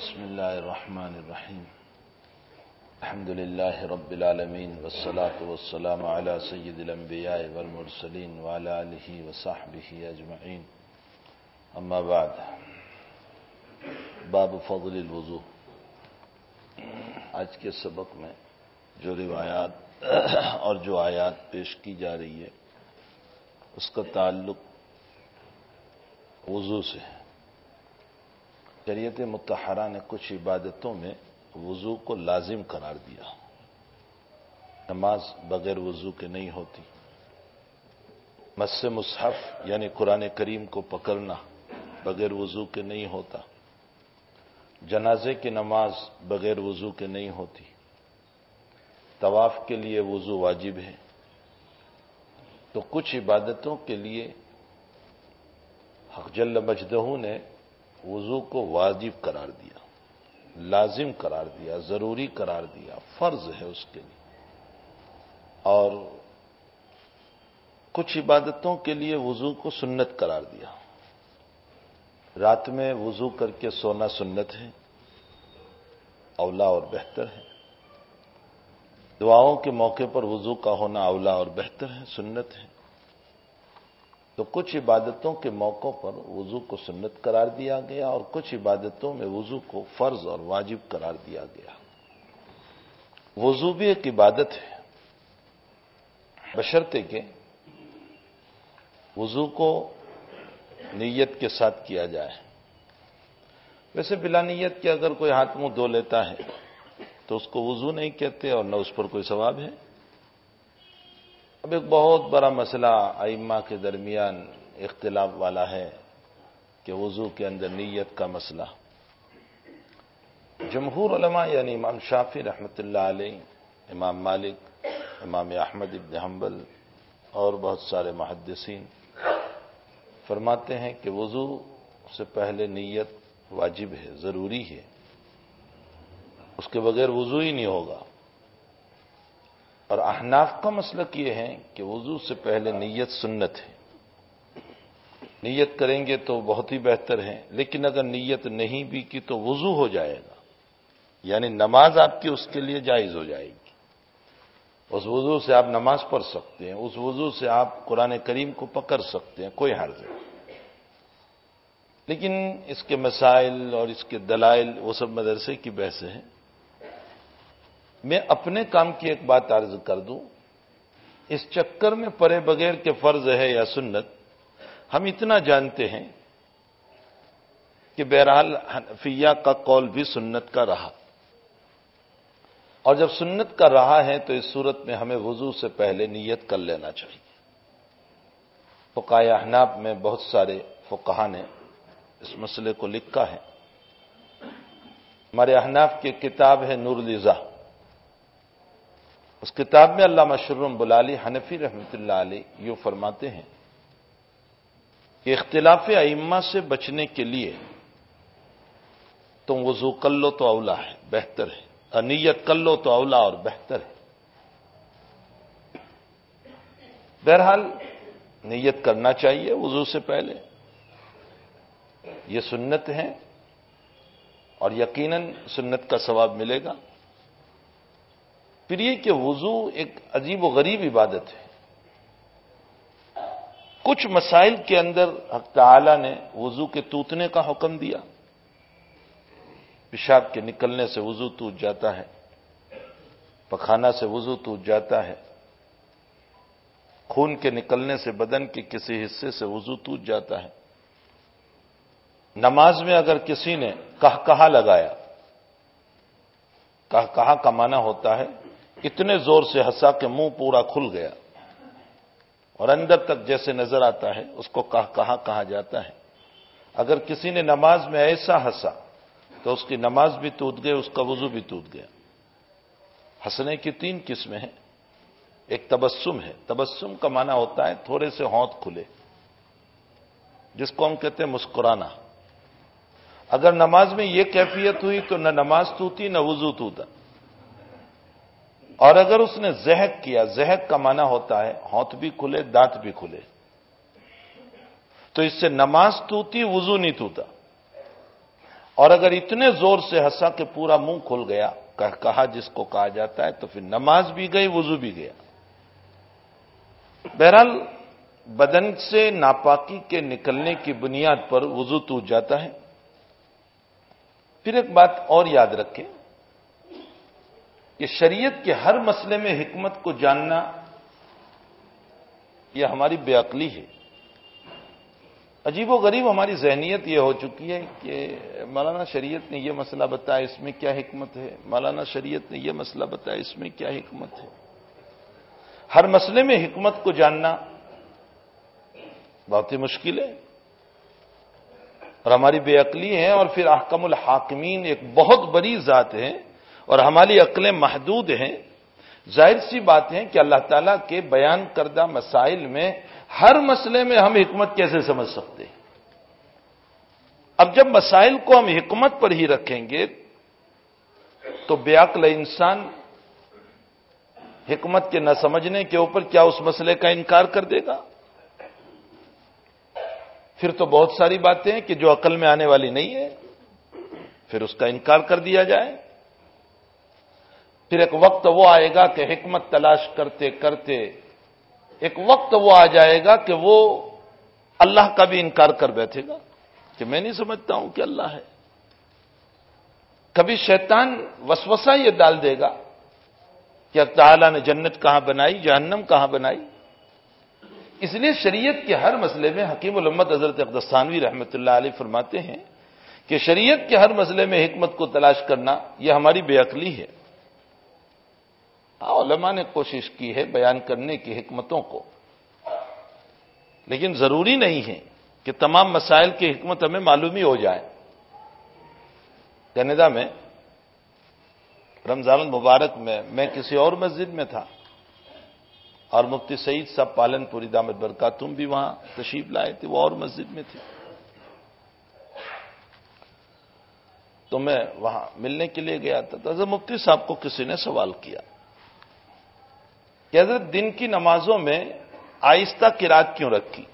بسم الله الرحمن الرحيم الحمد لله رب العالمين والصلاة والسلام على سيد الأنبياء والمرسلين وعلى آله وصحبه أجمعين أما بعد، باب فضل الوضوء آج کے سبق میں جو روایات اور جو آیات پیش کی جا رہی ہے، اس کا تعلق وضو سے ہے۔ شریعت متحرہ نے کچھ عبادتوں میں وضو کو لازم قرار دیا۔ نماز بغیر وضو کے نہیں ہوتی۔ مس مصحف یعنی قرآن کریم کو پکڑنا بغیر وضو کے نہیں ہوتا۔ جنازے کی نماز بغیر وضو کے نہیں ہوتی۔ طواف کے لیے وضو واجب ہے۔ تو کچھ عبادتوں کے لیے حق جل مجدہ نے وضو کو واجب قرار دیا، لازم قرار دیا، ضروری قرار دیا، فرض ہے اس کے لیے۔ اور کچھ عبادتوں کے لیے وضو کو سنت قرار دیا۔ رات میں وضو کر کے سونا سنت ہے اولا اور بہتر ہے۔ دعاؤں کے موقع پر وضو کا ہونا اولا اور بہتر ہے، سنت ہے۔ تو کچھ عبادتوں کے موقعوں پر وضو کو سنت قرار دیا گیا اور کچھ عبادتوں میں وضو کو فرض اور واجب قرار دیا گیا۔ وضو بھی ایک عبادت ہے۔ بشرتے کے وضو کو نیت کے ساتھ کیا جائے۔ ویسے بلا نیت کے اگر کوئی ہاتھ منہ دھو لیتا ہے تو اس کو وضو نہیں کہتے اور نہ اس پر کوئی ثواب ہے۔ اب ایک بہت بڑا مسئلہ ائمہ کے درمیان اختلاف والا ہے کہ وضو کے اندر نیت کا مسئلہ۔ جمہور علماء یعنی امام شافی رحمۃ اللہ علیہ، امام مالک، امام احمد ابن حنبل اور بہت سارے محدثین فرماتے ہیں کہ وضو سے پہلے نیت واجب ہے، ضروری ہے۔ اس کے بغیر وضو ہی نہیں ہوگا۔ اور احناف کا مسلک یہ ہے کہ وضو سے پہلے نیت سنت ہے۔ نیت کریں گے تو بہت ہی بہتر ہے، لیکن اگر نیت نہیں بھی کی تو وضو ہو جائے گا۔ یعنی نماز آپ کی اس کے لیے جائز ہو جائے گی۔ اس وضو سے آپ نماز پڑھ سکتے ہیں، اس وضو سے آپ قرآن کریم کو پکڑ سکتے ہیں، کوئی حرض نہیں۔ لیکن اس کے مسائل اور اس کے دلائل وہ سب مدرسے کی بحث ہیں میں اپنے کام کی ایک بات عرض کر دوں۔ اس چکر میں پرے بغیر کے فرض ہے یا سنت، ہم اتنا جانتے ہیں کہ بہرحال حنفیہ کا قول بھی سنت کا رہا۔ اور جب سنت کا رہا ہے تو اس صورت میں ہمیں وضو سے پہلے نیت کر لینا چاہیے۔ فقائے احناب میں بہت سارے فقہ نے اس مسئلے کو لکھا ہے۔ ہمارے احناف کی کتاب ہے نور الزا اس کتاب میں اللہ مشرم بلالی حنفی رحمت اللہ علیہ یوں فرماتے ہیں کہ اختلاف ائمہ سے بچنے کے لیے تم وضو کر لو تو اولا ہے، بہتر ہے۔ انیت کر لو تو اولا اور بہتر ہے۔ بہرحال نیت کرنا چاہیے وضو سے پہلے۔ یہ سنت ہے اور یقیناً سنت کا ثواب ملے گا۔ پھر یہ کہ وضو ایک عجیب و غریب عبادت ہے۔ کچھ مسائل کے اندر حق تعالی نے وضو کے توتنے کا حکم دیا۔ پیشاب کے نکلنے سے وضو ٹوٹ جاتا ہے۔ پخانا سے وضو ٹوٹ جاتا ہے۔ خون کے نکلنے سے بدن کے کسی حصے سے وضو ٹوٹ جاتا ہے۔ نماز میں اگر کسی نے کہا کہا لگایا کہا کہا کا معنی ہوتا ہے اتنے زور سے ہنسا کہ منہ پورا کھل گیا۔ اور اندر تک جیسے نظر آتا ہے، اس کو کہا کہا جاتا ہے۔ اگر کسی نے نماز میں ایسا ہنسا، تو اس کی نماز بھی ٹوٹ گئی، اس کا وضو بھی ٹوٹ گیا۔ ہنسنے کی تین قسمیں ہیں۔ ایک تبسم ہے۔ تبسم کا معنی ہوتا ہے تھوڑے سے ہونت کھلے، جس کو ہم کہتے ہیں مسکرانا۔ اگر نماز میں یہ کیفیت ہوئی تو نہ نماز توتی نہ وضو توتا اور اگر اس نے زہک کیا، زہک کا معنی ہوتا ہے ہاتھ بھی کھلے، دانت بھی کھلے۔ تو اس سے نماز توتی، وضو نہیں توتا۔ اور اگر اتنے زور سے ہنسا کہ پورا منہ کھل گیا کہا جس کو کہا جاتا ہے، تو پھر نماز بھی گئی، وضو بھی گیا۔ بہرحال، بدن سے ناپاکی کے نکلنے کی بنیاد پر وضو ٹوٹ جاتا ہے۔ پھر ایک بات اور یاد رکھیں۔ کہ شریعت کے ہر مسئلے میں حکمت کو جاننا یہ ہماری بے عقلی ہے۔ عجیب و غریب ہماری ذہنیت یہ ہو چکی ہے کہ مولانا شریعت نے یہ مسئلہ بتایا، اس میں کیا حکمت ہے؟ مولانا شریعت نے یہ مسئلہ بتایا، اس میں کیا حکمت ہے؟ ہر مسئلے میں حکمت کو جاننا بہت ہی مشکل ہے اور ہماری بے عقلی ہے اور پھر احکم الحاکمین ایک بہت بڑی ذات ہے اور ہماری عقلیں محدود ہیں۔ ظاہر سی بات ہے کہ اللہ تعالیٰ کے بیان کردہ مسائل میں ہر مسئلے میں ہم حکمت کیسے سمجھ سکتے ہیں؟ اب جب مسائل کو ہم حکمت پر ہی رکھیں گے تو بے عقل انسان حکمت کے نہ سمجھنے کے اوپر کیا اس مسئلے کا انکار کر دے گا؟ پھر تو بہت ساری باتیں ہیں کہ جو عقل میں آنے والی نہیں ہے، پھر اس کا انکار کر دیا جائے۔ پھر ایک وقت وہ آئے گا کہ حکمت تلاش کرتے کرتے ایک وقت وہ آ جائے گا کہ وہ اللہ کا بھی انکار کر بیٹھے گا کہ میں نہیں سمجھتا ہوں کہ اللہ ہے۔ کبھی شیطان وسوسہ یہ ڈال دے گا کہ تعالیٰ نے جنت کہاں بنائی، جہنم کہاں بنائی۔ اس لیے شریعت کے ہر مسئلے میں حکیم الامت حضرت اقدستانوی رحمۃ اللہ علیہ فرماتے ہیں کہ شریعت کے ہر مسئلے میں حکمت کو تلاش کرنا یہ ہماری بے عقلی ہے۔ ہاں، علماء نے کوشش کی ہے بیان کرنے کی حکمتوں کو۔ لیکن ضروری نہیں ہے کہ تمام مسائل کی حکمت ہمیں معلوم ہی ہو جائے۔ کینیڈا میں رمضان المبارک میں میں کسی اور مسجد میں تھا اور مفتی سعید صاحب پالن پوری دامت برکا، تم بھی وہاں تشریف لائے تھے، وہ اور مسجد میں تھے تو میں وہاں ملنے کے لیے گیا تھا۔ تو مفتی صاحب کو کسی نے سوال کیا۔ کہ حضرت دن کی نمازوں میں آہستہ کراط کیوں رکھی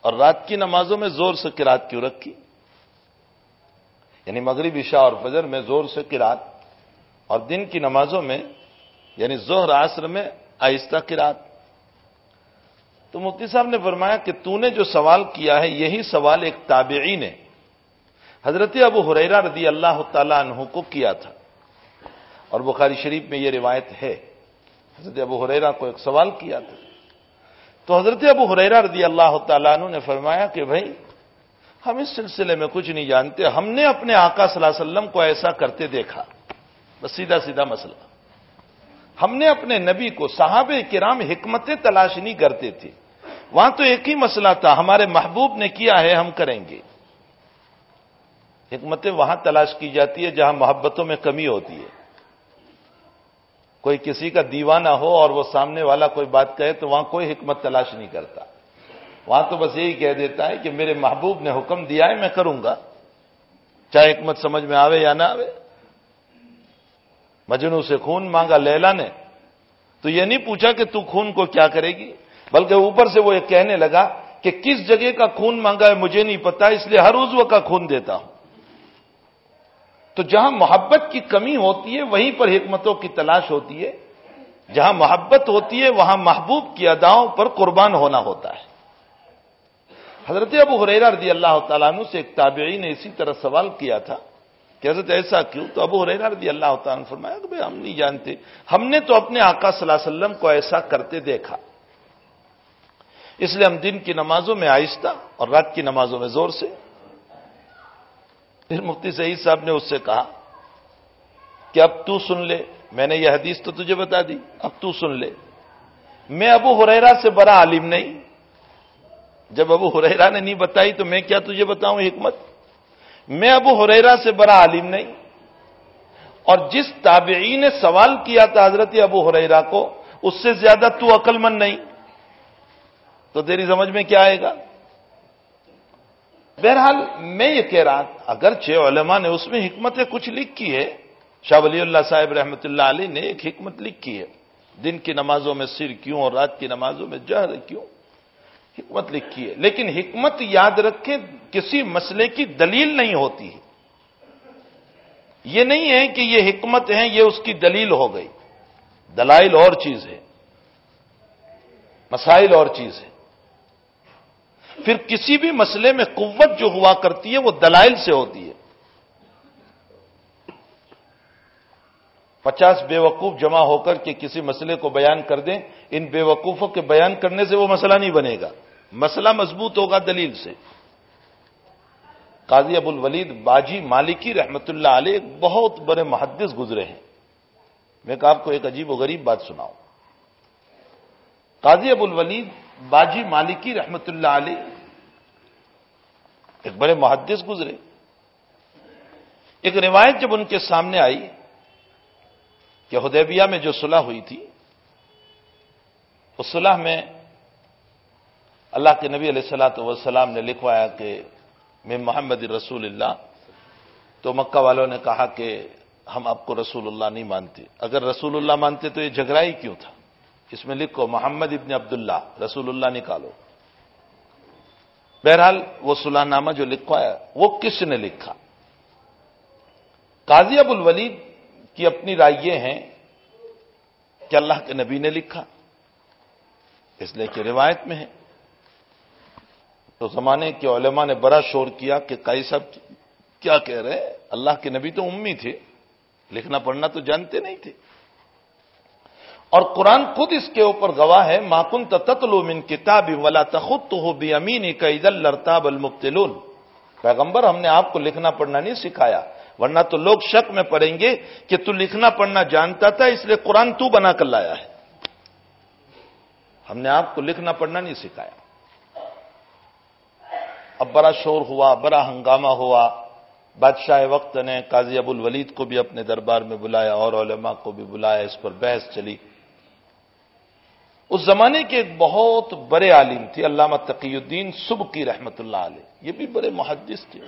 اور رات کی نمازوں میں زور سے کراط کیوں رکھی؟ یعنی مغرب، عشاء اور فجر میں زور سے کراط اور دن کی نمازوں میں یعنی زہر عصر میں آہستہ کراط تو مفتی صاحب نے فرمایا کہ تو نے جو سوال کیا ہے، یہی سوال ایک تابعی نے حضرت ابو حریرا رضی اللہ تعالیٰ عنہ کو کیا تھا۔ اور بخاری شریف میں یہ روایت ہے۔ حضرت ابو حریرا کو ایک سوال کیا تھا۔ تو حضرت ابو حریرا رضی اللہ تعالیٰ عنہ نے فرمایا کہ بھائی، ہم اس سلسلے میں کچھ نہیں جانتے، ہم نے اپنے آقا صلی اللہ علیہ وسلم کو ایسا کرتے دیکھا۔ بس سیدھا سیدھا مسئلہ۔ ہم نے اپنے نبی کو صحابہ کرام حکمتیں تلاش نہیں کرتے تھے۔ وہاں تو ایک ہی مسئلہ تھا، ہمارے محبوب نے کیا ہے، ہم کریں گے۔ حکمتیں وہاں تلاش کی جاتی ہے جہاں محبتوں میں کمی ہوتی ہے۔ کوئی کسی کا دیوانہ ہو اور وہ سامنے والا کوئی بات کہے تو وہاں کوئی حکمت تلاش نہیں کرتا۔ وہاں تو بس یہی کہہ دیتا ہے کہ میرے محبوب نے حکم دیا ہے، میں کروں گا۔ چاہے حکمت سمجھ میں آوے یا نہ آوے۔ مجنو سے خون مانگا، لیلا نے۔ تو یہ نہیں پوچھا کہ تو خون کو کیا کرے گی؟ بلکہ اوپر سے وہ یہ کہنے لگا کہ کس جگہ کا خون مانگا ہے مجھے نہیں پتا، اس لیے ہر عضو کا خون دیتا ہوں۔ تو جہاں محبت کی کمی ہوتی ہے، وہیں پر حکمتوں کی تلاش ہوتی ہے۔ جہاں محبت ہوتی ہے، وہاں محبوب کی اداؤں پر قربان ہونا ہوتا ہے۔ حضرت ابو حریرہ رضی اللہ تعالیٰ عنہ سے ایک تابعی نے اسی طرح سوال کیا تھا کہ حضرت ایسا کیوں؟ تو ابو حریرہ رضی اللہ تعالیٰ نے فرمایا کہ بھائی، ہم نہیں جانتے۔ ہم نے تو اپنے آقا صلی اللہ علیہ وسلم کو ایسا کرتے دیکھا۔ اس لیے ہم دن کی نمازوں میں آہستہ اور رات کی نمازوں میں زور سے پھر مفتی سعید صاحب نے اس سے کہا کہ اب تو سن لے، میں نے یہ حدیث تو تجھے بتا دی، اب تو سن لے۔ میں ابو حریرا سے بڑا عالم نہیں۔ جب ابو حریرا نے نہیں بتائی تو میں کیا تجھے بتاؤں حکمت؟ میں ابو حریرا سے بڑا عالم نہیں۔ اور جس تابعی نے سوال کیا تھا حضرت ابو حریرا کو، اس سے زیادہ تو عقل مند نہیں۔ تو تیری سمجھ میں کیا آئے گا؟ بہرحال میں یہ کہہ رہا اگرچہ علماء نے اس میں حکمتیں کچھ لکھی ہے شاہ ولی اللہ صاحب رحمۃ اللہ علی نے ایک حکمت لکھی ہے، دن کی نمازوں میں سر کیوں اور رات کی نمازوں میں جہر کیوں؟ حکمت لکھی ہے۔ لیکن حکمت یاد رکھیں، کسی مسئلے کی دلیل نہیں ہوتی ہے۔ یہ نہیں ہے کہ یہ حکمت ہے یہ اس کی دلیل ہو گئی۔ دلائل اور چیز ہے مسائل اور چیز ہے پھر کسی بھی مسئلے میں قوت جو ہوا کرتی ہے وہ دلائل سے ہوتی ہے۔ پچاس بے وقوف جمع ہو کر کے کسی مسئلے کو بیان کر دیں، ان بے وقوفوں کے بیان کرنے سے وہ مسئلہ نہیں بنے گا۔ مسئلہ مضبوط ہوگا دلیل سے۔ قاضی ابو الولید باجی مالکی رحمت اللہ علیہ ایک بہت بڑے محدث گزرے ہیں۔ میں کہا آپ کو ایک عجیب و غریب بات سناؤں۔ قاضی ابو الولید باجی مالکی رحمت اللہ علیہ ایک بڑے محدث گزرے۔ ایک روایت جب ان کے سامنے آئی کہ حدیبیہ میں جو صلح ہوئی تھی، اس صلح میں اللہ کے نبی علیہ السلاۃ وسلام نے لکھوایا کہ میں محمد رسول اللہ۔ تو مکہ والوں نے کہا کہ ہم آپ کو رسول اللہ نہیں مانتے۔ اگر رسول اللہ مانتے تو یہ جھگڑا ہی کیوں تھا؟ اس میں لکھو محمد ابن عبداللہ، رسول اللہ نکالو۔ بہرحال وہ صلح نامہ جو لکھوایا وہ کس نے لکھا؟ قاضی ابو الولید کی اپنی رائے یہ ہیں کہ اللہ کے نبی نے لکھا، اس لیے کہ روایت میں ہے۔ تو زمانے کے علماء نے بڑا شور کیا کہ کئی صاحب کیا کہہ رہے اللہ کے نبی تو امی تھے، لکھنا پڑھنا تو جانتے نہیں تھے۔ اور قرآن خود اس کے اوپر گواہ ہے ماکن تتلو من کتاب ولا تخت ہو بھی امین کا عید الرتاب المبتلون۔ پیغمبر، ہم نے آپ کو لکھنا پڑھنا نہیں سکھایا، ورنہ تو لوگ شک میں پڑیں گے کہ تو لکھنا پڑھنا جانتا تھا، اس لیے قرآن تو بنا کر لایا ہے۔ ہم نے آپ کو لکھنا پڑھنا نہیں سکھایا۔ اب بڑا شور ہوا، بڑا ہنگامہ ہوا۔ بادشاہ وقت نے قاضی ابو الولید کو بھی اپنے دربار میں بلایا اور علماء کو بھی بلایا، اس پر بحث چلی۔ اس زمانے کے ایک بہت بڑے عالم تھے، علامہ تقی الدین صبح کی رحمت اللہ علیہ۔ یہ بھی بڑے محدث تھے۔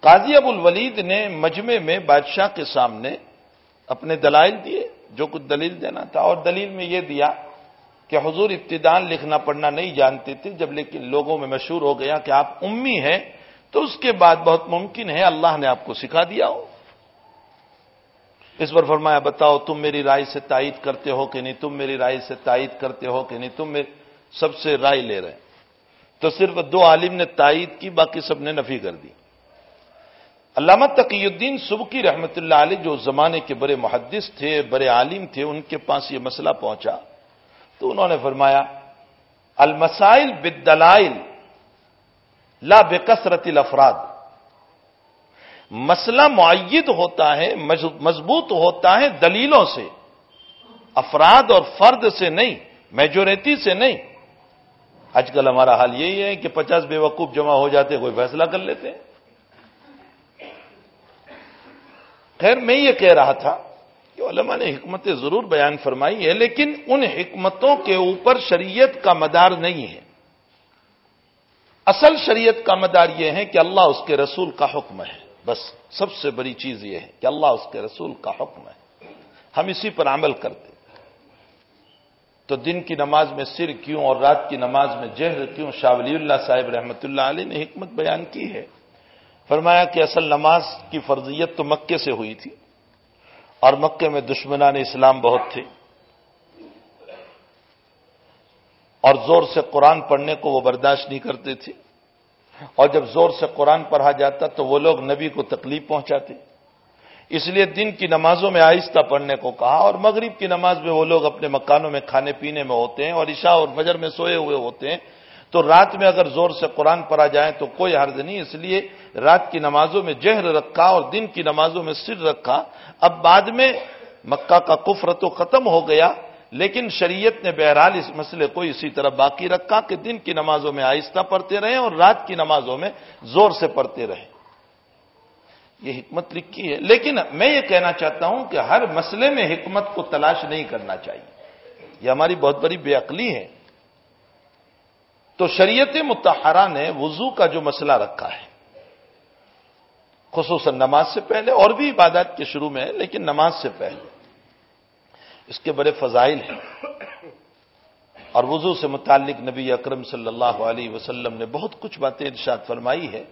قاضی ابو الولید نے مجمع میں بادشاہ کے سامنے اپنے دلائل دیے، جو کچھ دلیل دینا تھا۔ اور دلیل میں یہ دیا کہ حضور ابتدان لکھنا پڑھنا نہیں جانتے تھے، جب لیکن لوگوں میں مشہور ہو گیا کہ آپ امی ہیں تو اس کے بعد بہت ممکن ہے اللہ نے آپ کو سکھا دیا ہو۔ اس پر فرمایا، بتاؤ تم میری رائے سے تائید کرتے ہو کہ نہیں؟ تم میری رائے سے تائید کرتے ہو کہ نہیں؟ تم سب سے رائے لے رہے تو صرف دو عالم نے تائید کی، باقی سب نے نفی کر دی۔ علامہ تقی الدین سبکی رحمت اللہ علیہ جو زمانے کے بڑے محدث تھے، بڑے عالم تھے، ان کے پاس یہ مسئلہ پہنچا۔ تو انہوں نے فرمایا، المسائل بالدلائل لا بکثرت الافراد۔ مسئلہ معید ہوتا ہے، مضبوط ہوتا ہے دلیلوں سے۔ افراد اور فرد سے نہیں میجورٹی سے نہیں۔ آج کل ہمارا حال یہی ہے کہ پچاس بے وقوف جمع ہو جاتے، کوئی فیصلہ کر لیتے۔ ہیں خیر، میں یہ کہہ رہا تھا کہ علماء نے حکمتیں ضرور بیان فرمائی ہے لیکن ان حکمتوں کے اوپر شریعت کا مدار نہیں ہے۔ اصل شریعت کا مدار یہ ہے کہ اللہ اس کے رسول کا حکم ہے۔ بس سب سے بڑی چیز یہ ہے کہ اللہ اس کے رسول کا حکم ہے۔ ہم اسی پر عمل کرتے تو دن کی نماز میں سر کیوں اور رات کی نماز میں جہر کیوں؟ شاہ ولی اللہ صاحب رحمۃ اللہ علیہ نے حکمت بیان کی ہے۔ فرمایا کہ اصل نماز کی فرضیت تو مکے سے ہوئی تھی اور مکے میں دشمنان اسلام بہت تھے۔ اور زور سے قرآن پڑھنے کو وہ برداشت نہیں کرتے تھے۔ اور جب زور سے قرآن پڑھا جاتا تو وہ لوگ نبی کو تکلیف پہنچاتے۔ اس لیے دن کی نمازوں میں آہستہ پڑھنے کو کہا اور مغرب کی نماز میں وہ لوگ اپنے مکانوں میں کھانے پینے میں ہوتے ہیں اور عشاء اور فجر میں سوئے ہوئے ہوتے ہیں۔ تو رات میں اگر زور سے قرآن پڑھا جائے تو کوئی حرض نہیں، اس لیے رات کی نمازوں میں جہر رکھا اور دن کی نمازوں میں سر رکھا۔ اب بعد میں مکہ کا کفر تو ختم ہو گیا۔ لیکن شریعت نے بہرحال اس مسئلے کو اسی طرح باقی رکھا کہ دن کی نمازوں میں آہستہ پڑھتے رہیں اور رات کی نمازوں میں زور سے پڑھتے رہیں۔ یہ حکمت لکھی ہے۔ لیکن میں یہ کہنا چاہتا ہوں کہ ہر مسئلے میں حکمت کو تلاش نہیں کرنا چاہیے۔ یہ ہماری بہت بڑی بے عقلی ہے۔ تو شریعت متحرہ نے وضو کا جو مسئلہ رکھا ہے، خصوصاً نماز سے پہلے اور بھی عبادات کے شروع میں ہے، لیکن نماز سے پہلے۔ اس کے بڑے فضائل ہیں۔ اور وضو سے متعلق نبی اکرم صلی اللہ علیہ وسلم نے بہت کچھ باتیں ارشاد فرمائی ہے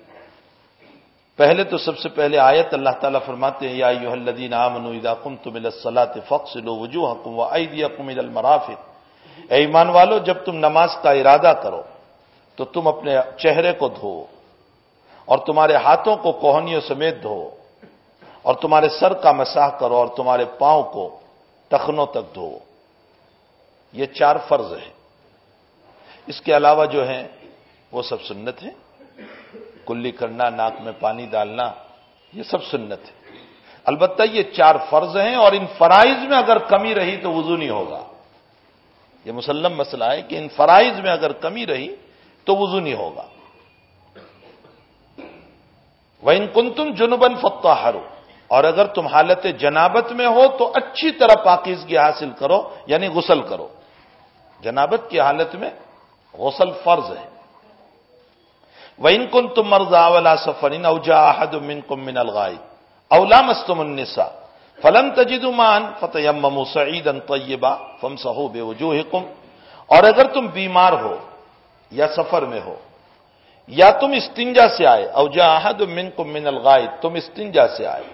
پہلے تو سب سے پہلے آیت اللہ تعالیٰ فرماتے ہیں، یا الذین آمنوا اذا قمتم الى الصلاة فاغسلوا وجوهكم وايديكم الى المرافق۔ اے ایمان والو، جب تم نماز کا ارادہ کرو، تو تم اپنے چہرے کو دھو، اور تمہارے ہاتھوں کو کوہنیوں سمیت دھو، اور تمہارے سر کا مساح کرو، اور تمہارے پاؤں کو تخنوں تک دھو یہ چار فرض ہیں۔ اس کے علاوہ جو ہیں، وہ سب سنت ہیں۔ کلی کرنا، ناک میں پانی ڈالنا، یہ سب سنت ہے البتہ یہ چار فرض ہیں اور ان فرائض میں اگر کمی رہی تو وضو نہیں ہوگا۔ یہ مسلم مسئلہ ہے کہ ان فرائض میں اگر کمی رہی تو وضو نہیں ہوگا۔ وہ ان کن تم جنوبن فتح اور اگر تم حالت جنابت میں ہو تو اچھی طرح پاکیزگی حاصل کرو یعنی غسل کرو۔ جنابت کی حالت میں غسل فرض ہے۔ وہ ان کن تم مرزا اولا سفر اوجا احد من کم من الغائی اولا مستم النسا فلم تجد مان فتح ممو سعید ان طیبہ فم سہو بے وجوہ اور اگر تم بیمار ہو یا سفر میں ہو، یا تم استنجا سے آئے او جاہد من کو من الغائد تم استنجا سے آئے۔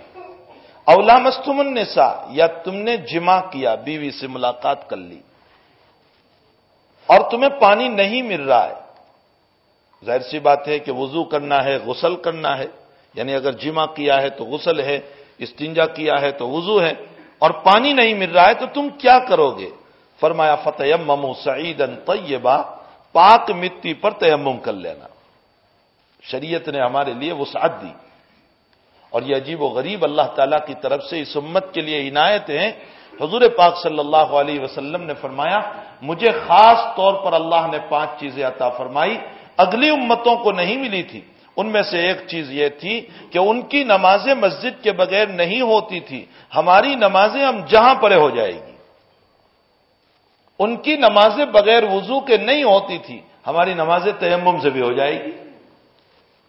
اولا مستم النساء، یا تم نے جمع کیا، بیوی سے ملاقات کر لی۔ اور تمہیں پانی نہیں مل رہا ہے۔ ظاہر سی بات ہے کہ وضو کرنا ہے، غسل کرنا ہے۔ یعنی اگر جمع کیا ہے تو غسل ہے، استنجا کیا ہے تو وضو ہے۔ اور پانی نہیں مل رہا ہے تو تم کیا کرو گے؟ فرمایا فتح ممو سعید طیبہ پاک مٹی پر تیمم کر لینا۔ شریعت نے ہمارے لیے وسعت دی۔ اور یہ عجیب و غریب اللہ تعالیٰ کی طرف سے اس امت کے لیے عنایت ہیں حضور پاک صلی اللہ علیہ وسلم نے فرمایا، مجھے خاص طور پر اللہ نے پانچ چیزیں عطا فرمائی، اگلی امتوں کو نہیں ملی تھی۔ ان میں سے ایک چیز یہ تھی کہ ان کی نمازیں مسجد کے بغیر نہیں ہوتی تھی۔ ہماری نمازیں ہم جہاں پرے ہو جائے گی۔ ان کی نمازیں بغیر وضو کے نہیں ہوتی تھی۔ ہماری نمازیں تیمم سے بھی ہو جائے گی۔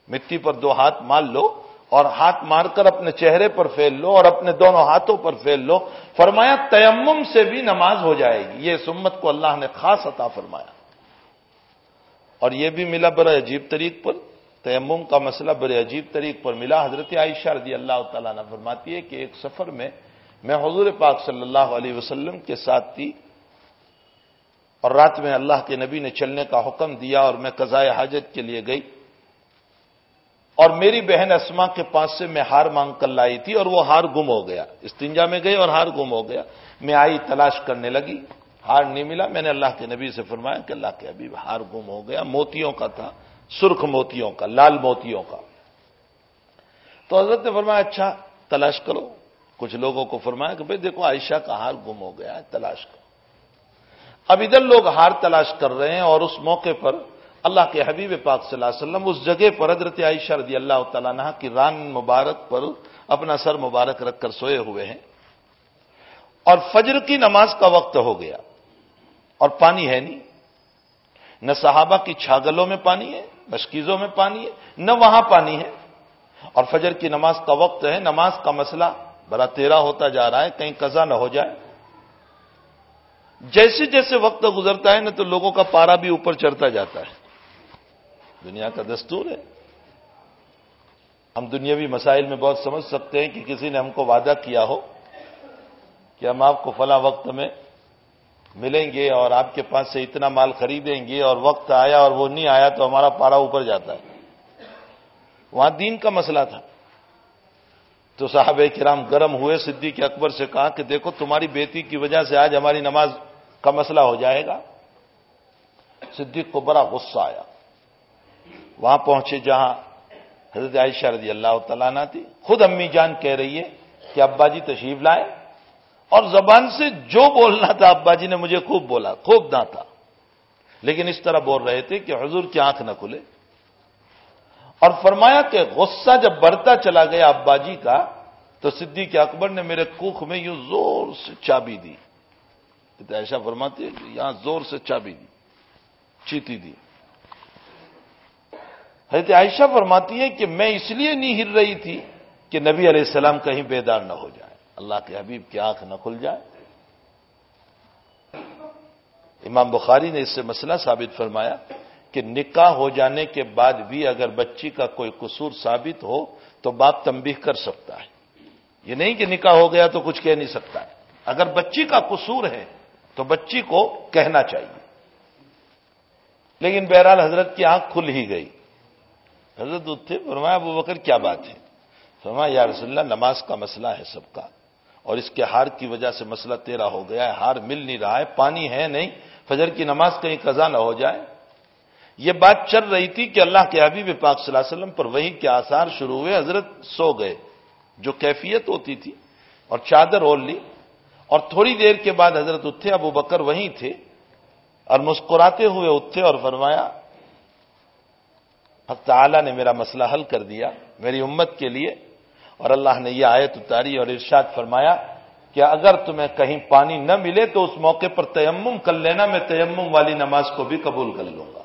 مٹی پر دو ہاتھ مار لو۔ اور ہاتھ مار کر اپنے چہرے پر پھیل لو اور اپنے دونوں ہاتھوں پر پھیل لو فرمایا تیمم سے بھی نماز ہو جائے گی یہ سمت کو اللہ نے خاص عطا فرمایا اور یہ بھی ملا بڑے عجیب طریق پر تیمم کا مسئلہ بڑے عجیب طریق پر ملا حضرت عائشہ رضی اللہ تعالیٰ نے فرماتی ہے کہ ایک سفر میں میں حضور پاک صلی اللہ علیہ وسلم کے ساتھ تھی اور رات میں اللہ کے نبی نے چلنے کا حکم دیا اور میں قضائے حاجت کے لیے گئی اور میری بہن اسما کے پاس سے میں ہار مانگ کر لائی تھی اور وہ ہار گم ہو گیا۔ استنجا میں گئی اور ہار گم ہو گیا۔ میں آئی، تلاش کرنے لگی۔ ہار نہیں ملا۔ میں نے اللہ کے نبی سے فرمایا کہ اللہ کے ابھی ہار گم ہو گیا۔ موتیوں کا تھا۔ سرخ موتیوں کا، لال موتیوں کا۔ تو حضرت نے فرمایا اچھا تلاش کرو۔ کچھ لوگوں کو فرمایا کہ بھائی دیکھو، عائشہ کا ہار گم ہو گیا ہے، تلاش کرو۔ اب ادھر لوگ ہار تلاش کر رہے ہیں اور اس موقع پر اللہ کے حبیب پاک صلی اللہ علیہ وسلم اس جگہ پر حضرت عائشہ رضی اللہ تعالیٰ عنہ کی ران مبارک پر اپنا سر مبارک رکھ کر سوئے ہوئے ہیں۔ اور فجر کی نماز کا وقت ہو گیا۔ اور پانی ہے نہیں۔ نہ صحابہ کی چھاگلوں میں پانی ہے، مشکیزوں میں پانی ہے، نہ وہاں پانی ہے۔ اور فجر کی نماز کا وقت ہے، نماز کا مسئلہ بڑا تیرا ہوتا جا رہا ہے، کہیں قزا نہ ہو جائے۔ جیسے جیسے وقت گزرتا ہے نا تو لوگوں کا پارا بھی اوپر چڑھتا جاتا ہے۔ دنیا کا دستور ہے۔ ہم دنیاوی مسائل میں بہت سمجھ سکتے ہیں کہ کسی نے ہم کو وعدہ کیا ہو کہ ہم آپ کو فلاں وقت میں ملیں گے اور آپ کے پاس سے اتنا مال خریدیں گے اور وقت آیا اور وہ نہیں آیا تو ہمارا پارا اوپر جاتا ہے۔ وہاں دین کا مسئلہ تھا۔ تو صاحب کرام گرم ہوئے، صدیق اکبر سے کہا کہ دیکھو تمہاری بیٹی کی وجہ سے آج ہماری نماز کا مسئلہ ہو جائے گا۔ صدیق کو بڑا غصہ آیا۔ وہاں پہنچے جہاں حضرت عائشہ رضی اللہ تعالیٰ نہ تھی۔ خود امی جان کہہ رہی ہے کہ ابا جی تشریف لائے اور زبان سے جو بولنا تھا ابا جی نے مجھے خوب بولا، خوب نہ تھا لیکن اس طرح بول رہے تھے کہ حضور کی آنکھ نہ کھلے۔ اور فرمایا کہ غصہ جب بڑھتا چلا گیا ابا جی کا تو صدیق اکبر نے میرے کوکھ میں یوں زور سے چابی دی۔ ایسا فرماتی ہے کہ یہاں زور سے چابی دی، چیتی دی۔ حضرت عائشہ فرماتی ہے کہ میں اس لیے نہیں ہر رہی تھی کہ نبی علیہ السلام کہیں بیدار نہ ہو جائے۔ اللہ کے حبیب کی آنکھ نہ کھل جائے۔ امام بخاری نے اس سے مسئلہ ثابت فرمایا کہ نکاح ہو جانے کے بعد بھی اگر بچی کا کوئی قصور ثابت ہو تو باپ تنبیہ کر سکتا ہے۔ یہ نہیں کہ نکاح ہو گیا تو کچھ کہہ نہیں سکتا۔ ہے اگر بچی کا قصور ہے تو بچی کو کہنا چاہیے۔ لیکن بہرحال حضرت کی آنکھ کھل ہی گئی۔ حضرت اٹھے فرمایا ابو بکر کیا بات ہے؟ فرمایا، یا رسول اللہ، نماز کا مسئلہ ہے سب کا، اور اس کے ہار کی وجہ سے مسئلہ تیرا ہو گیا ہے، ہار مل نہیں رہا ہے، پانی ہے نہیں، فجر کی نماز کہیں قضا نہ ہو جائے۔ یہ بات چل رہی تھی کہ اللہ کے حبیب پاک صلی اللہ علیہ وسلم پر وہی کے آثار شروع ہوئے، حضرت سو گئے، جو کیفیت ہوتی تھی، اور چادر اول لی، اور تھوڑی دیر کے بعد حضرت اٹھے ابو بکر وہیں تھے، اور مسکراتے ہوئے اٹھے اور فرمایا حق تعالی نے میرا مسئلہ حل کر دیا میری امت کے لیے اور اللہ نے یہ آیت اتاری اور ارشاد فرمایا کہ اگر تمہیں کہیں پانی نہ ملے تو اس موقع پر تیمم کر لینا، میں تیمم والی نماز کو بھی قبول کر لوں گا۔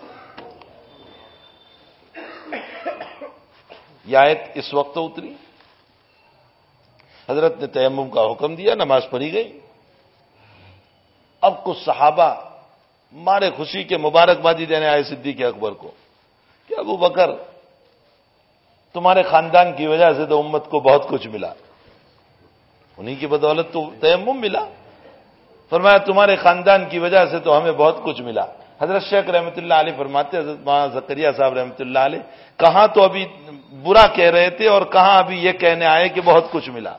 یہ آیت اس وقت اتری۔ حضرت نے تیمم کا حکم دیا، نماز پڑھی گئی۔ اب کچھ صحابہ مارے خوشی کے مبارکبادی دینے آئے صدیق اکبر کو۔ کہ ابو بکر تمہارے خاندان کی وجہ سے تو امت کو بہت کچھ ملا۔ انہیں کی بدولت تو تیمم ملا۔ فرمایا تمہارے خاندان کی وجہ سے تو ہمیں بہت کچھ ملا۔ حضرت شیخ رحمۃ اللہ علیہ فرماتے حضرت زکریہ صاحب رحمۃ اللہ علیہ، کہاں تو ابھی برا کہہ رہے تھے اور کہاں ابھی یہ کہنے آئے کہ بہت کچھ ملا۔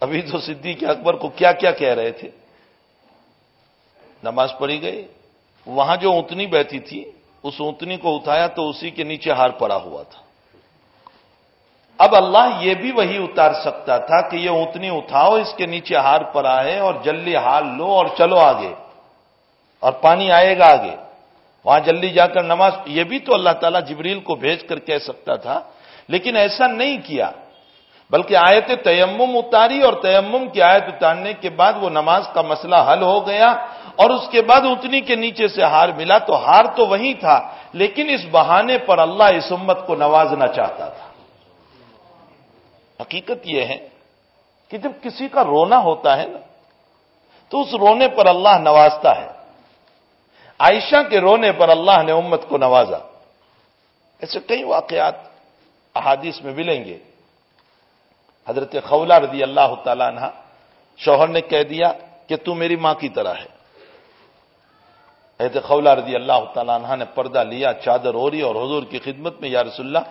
ابھی تو صدیق اکبر کو کیا کیا کہہ رہے تھے۔ نماز پڑھی گئی، وہاں جو اونتنی بیٹھی تھی اس اونتنی کو اٹھایا تو اسی کے نیچے ہار پڑا ہوا تھا۔ اب اللہ یہ بھی وہی اتار سکتا تھا کہ یہ اونتنی اٹھاؤ، اس کے نیچے ہار پڑا ہے اور جلدی ہار لو اور چلو آگے۔ اور پانی آئے گا آگے۔ وہاں جلدی جا کر نماز، یہ بھی تو اللہ تعالیٰ جبریل کو بھیج کر کہہ سکتا تھا، لیکن ایسا نہیں کیا۔ بلکہ آیت تیمم اتاری اور تیمم کی آیت اتارنے کے بعد وہ نماز کا مسئلہ حل ہو گیا اور اس کے بعد اتنی کے نیچے سے ہار ملا تو ہار تو وہی تھا، لیکن اس بہانے پر اللہ اس امت کو نوازنا چاہتا تھا۔ حقیقت یہ ہے کہ جب کسی کا رونا ہوتا ہے نا، تو اس رونے پر اللہ نوازتا ہے۔ عائشہ کے رونے پر اللہ نے امت کو نوازا۔ ایسے کئی واقعات احادیث میں ملیں گے۔ حضرت خولہ رضی اللہ تعالیٰ عنہ، شوہر نے کہہ دیا کہ تو میری ماں کی طرح ہے۔ حضرت خولہ رضی اللہ تعالیٰ عنہ نے پردہ لیا، چادر اوری اور حضور کی خدمت میں، یا رسول اللہ،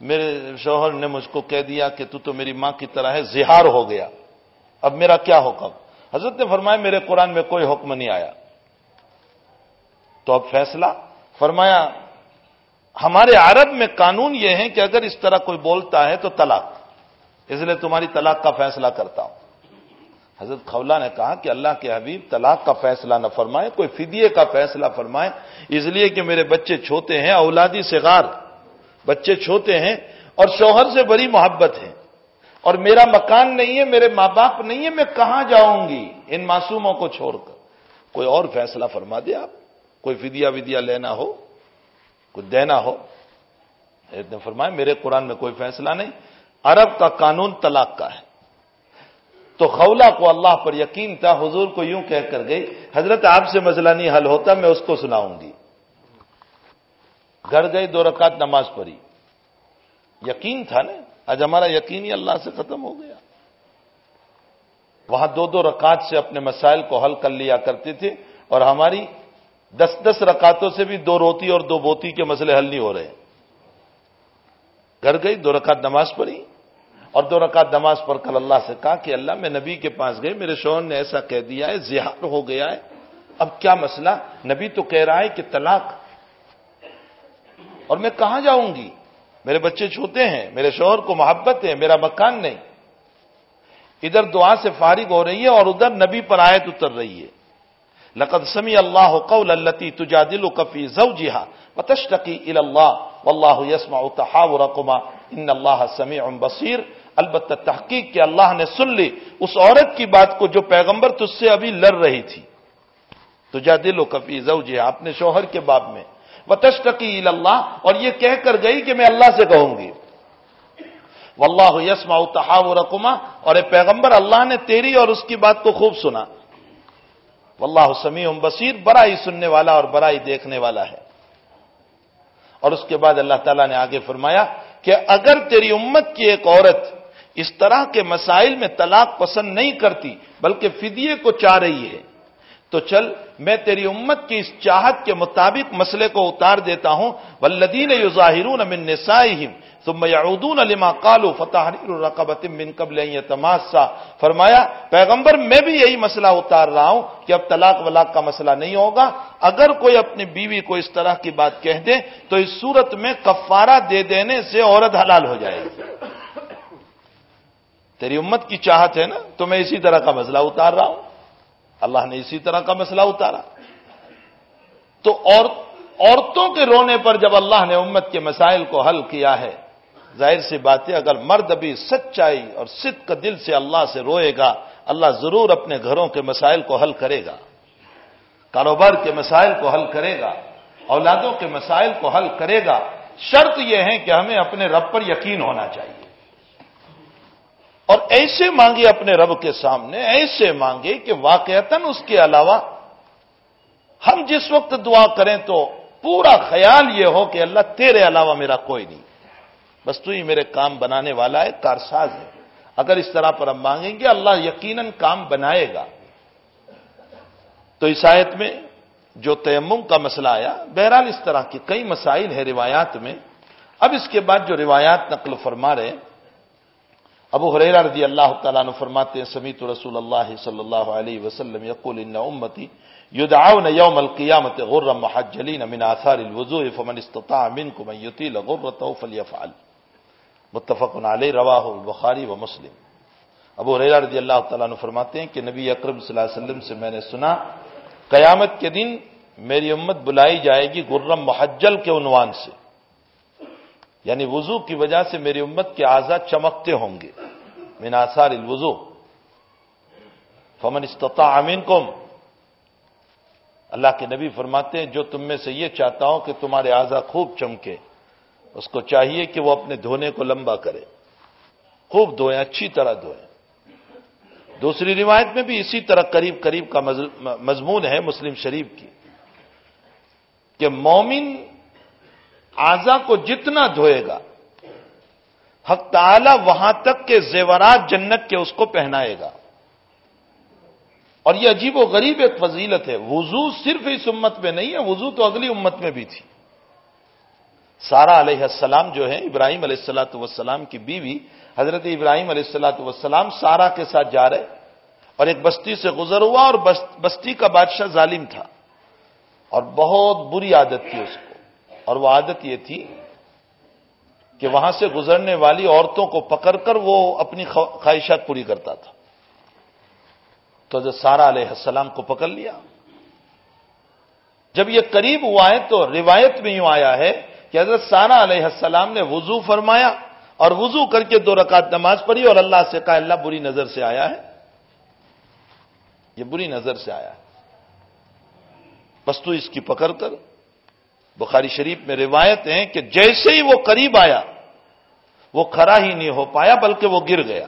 میرے شوہر نے مجھ کو کہہ دیا کہ تو تو میری ماں کی طرح ہے، زہار ہو گیا۔ اب میرا کیا حکم؟ حضرت نے فرمایا، میرے قرآن میں کوئی حکم نہیں آیا۔ تو اب فیصلہ، فرمایا، ہمارے عرب میں قانون یہ ہے کہ اگر اس طرح کوئی بولتا ہے تو طلاق۔ اس لیے تمہاری طلاق کا فیصلہ کرتا ہوں۔ حضرت خولا نے کہا کہ اللہ کے حبیب طلاق کا فیصلہ نہ فرمائے، کوئی فدیے کا فیصلہ فرمائے۔ اس لیے کہ میرے بچے چھوتے ہیں، اولادی سے غار بچے چھوتے ہیں اور شوہر سے بڑی محبت ہے۔ اور میرا مکان نہیں ہے، میرے ماں باپ نہیں ہے، میں کہاں جاؤں گی؟ ان معصوموں کو چھوڑ کر۔ کوئی اور فیصلہ فرما دے آپ۔ کوئی فدیا ودیا لینا ہو کچھ دینا ہو۔ نے فرمایا میرے قرآن میں کوئی فیصلہ نہیں۔ عرب کا قانون طلاق کا ہے۔ تو خولا کو اللہ پر یقین تھا، حضور کو یوں کہہ کر گئی، حضرت آپ سے مسئلہ نہیں حل ہوتا، میں اس کو سناؤں گی۔ گھر گئی، دو رکعت نماز پڑھی۔ یقین تھا نا؟ آج ہمارا یقین ہی اللہ سے ختم ہو گیا۔ وہاں دو دو رکعت سے اپنے مسائل کو حل کر لیا کرتے تھے، اور ہماری دس دس رکعتوں سے بھی دو روتی اور دو بوتی کے مسئلے حل نہیں ہو رہے۔ گھر گئی، دو رکعت نماز پڑھی۔ اور دو رکعت نماز پڑھ کر اللہ سے کہا کہ اللہ میں نبی کے پاس گئے میرے شوہر نے ایسا کہہ دیا ہے زہار ہو گیا ہے۔ اب کیا مسئلہ؟ نبی تو کہہ رہا ہے کہ طلاق۔ اور میں کہاں جاؤں گی؟ میرے بچے چھوتے ہیں، میرے شوہر کو محبت ہے، میرا مکان نہیں۔ ادھر دعا سے فارغ ہو رہی ہے اور ادھر نبی پر آیت اتر رہی ہے۔ لقد سمی اللہ قول التی تجا دل و کفی زو جہا بتشکی اللہ اللہ یسما تحاورکما ان اللہ سمیع بصیر، البتہ تحقیق کے اللہ نے سن لی اس عورت کی بات کو جو پیغمبر تج سے ابھی لڑ رہی تھی۔ تجا دل و کفی زو جہا اپنے شوہر کے باب میں۔ بتشکی اللہ اور یہ کہہ کر گئی کہ میں اللہ سے کہوں گی۔ واللہ یسما تحاورکما، اور اے پیغمبر، اللہ نے تیری اور اس کی بات کو خوب سنا۔ واللہ سمیع بصیر بڑا ہی سننے والا اور بڑا ہی دیکھنے والا ہے۔ اور اس کے بعد اللہ تعالیٰ نے آگے فرمایا کہ اگر تیری امت کی ایک عورت اس طرح کے مسائل میں طلاق پسند نہیں کرتی، بلکہ فدیے کو چاہ رہی ہے، تو چل، میں تیری امت کی اس چاہت کے مطابق مسئلے کو اتار دیتا ہوں۔ ولدین یظاہرون من نسائہم ثم يعودون لما قالوا فتحرير رقبه من قبل ان يتماسا فرمایا، پیغمبر، میں بھی یہی مسئلہ اتار رہا ہوں کہ اب طلاق ولاق کا مسئلہ نہیں ہوگا۔ اگر کوئی اپنی بیوی کو اس طرح کی بات کہہ دے، تو اس صورت میں کفارہ دے دینے سے عورت حلال ہو جائے گی۔ تیری امت کی چاہت ہے نا، تو میں اسی طرح کا مسئلہ اتار رہا ہوں۔ اللہ نے اسی طرح کا مسئلہ اتارا۔ تو عورتوں کے رونے پر جب اللہ نے امت کے مسائل کو حل کیا ہے ظاہر سی بات ہے، اگر مرد بھی سچائی اور صدق کا دل سے اللہ سے روئے گا، اللہ ضرور اپنے گھروں کے مسائل کو حل کرے گا۔ کاروبار کے مسائل کو حل کرے گا، اولادوں کے مسائل کو حل کرے گا۔ شرط یہ ہے کہ ہمیں اپنے رب پر یقین ہونا چاہیے۔ اور ایسے مانگے اپنے رب کے سامنے، ایسے مانگے کہ واقعتاً اس کے علاوہ ہم جس وقت دعا کریں تو پورا خیال یہ ہو کہ اللہ تیرے علاوہ میرا کوئی نہیں۔ بس تو ہی میرے کام بنانے والا ہے، کارساز ہے۔ اگر اس طرح پر ہم مانگیں گے، اللہ یقیناً کام بنائے گا۔ تو اس آیت میں جو تیمم کا مسئلہ آیا، بہرحال اس طرح کی کئی مسائل ہیں روایات میں۔ اب اس کے بعد جو روایات نقل فرما رہے ابو حریرہ رضی اللہ تعالیٰ نے فرماتے ہیں، سمیت رسول اللہ صلی اللہ علیہ وسلم یقول ان امتی یدعون یوم القیامت غرم محجلین من آثار الوضوء، فمن استطاع منکم ان یطیل غرته فلیفعل۔ متفق علیہ روا بخاری و مسلم۔ ابو ریرا رضی اللہ تعالیٰ نے فرماتے ہیں کہ نبی اکرم صلی اللہ علیہ وسلم سے میں نے سنا، قیامت کے دن میری امت بلائی جائے گی گرم محجل کے عنوان سے۔ یعنی وضو کی وجہ سے میری امت کے آزاد چمکتے ہوں گے۔ مناثار الوضو۔ فمن استطاع امین کم اللہ کے نبی فرماتے ہیں، جو تم میں سے یہ چاہتا ہوں کہ تمہارے آزاد خوب چمکے۔ اس کو چاہیے کہ وہ اپنے دھونے کو لمبا کرے۔ خوب دھوئیں، اچھی طرح دھوئیں۔ دوسری روایت میں بھی اسی طرح قریب قریب کا مضمون ہے مسلم شریف کی کہ مومن آزا کو جتنا دھوئے گا، حق تعالی وہاں تک کہ زیورات جنت کے اس کو پہنائے گا۔ اور یہ عجیب و غریب ایک فضیلت ہے۔ وضو صرف اس امت میں نہیں ہے، وضو تو اگلی امت میں بھی تھی۔ سارا علیہ السلام جو ہے ابراہیم علیہ السلاۃ والسلام کی بیوی، حضرت ابراہیم علیہ السلاۃ والسلام سارا کے ساتھ جا رہے اور ایک بستی سے گزر ہوا اور بستی کا بادشاہ ظالم تھا۔ اور بہت بری عادت تھی اس کو۔ اور وہ عادت یہ تھی کہ وہاں سے گزرنے والی عورتوں کو پکڑ کر وہ اپنی خواہشات پوری کرتا تھا۔ تو حضرت سارا علیہ السلام کو پکڑ لیا، جب یہ قریب ہوا ہے تو روایت میں یوں آیا ہے کہ حضرت سارا علیہ السلام نے وضو فرمایا اور وضو کر کے دو رکعت نماز پڑھی اور اللہ سے کہا، اللہ بری نظر سے آیا ہے۔ یہ بری نظر سے آیا ہے۔ بس تو اس کی پکڑ کر۔ بخاری شریف میں روایت ہیں کہ جیسے ہی وہ قریب آیا، وہ کھڑا ہی نہیں ہو پایا بلکہ وہ گر گیا۔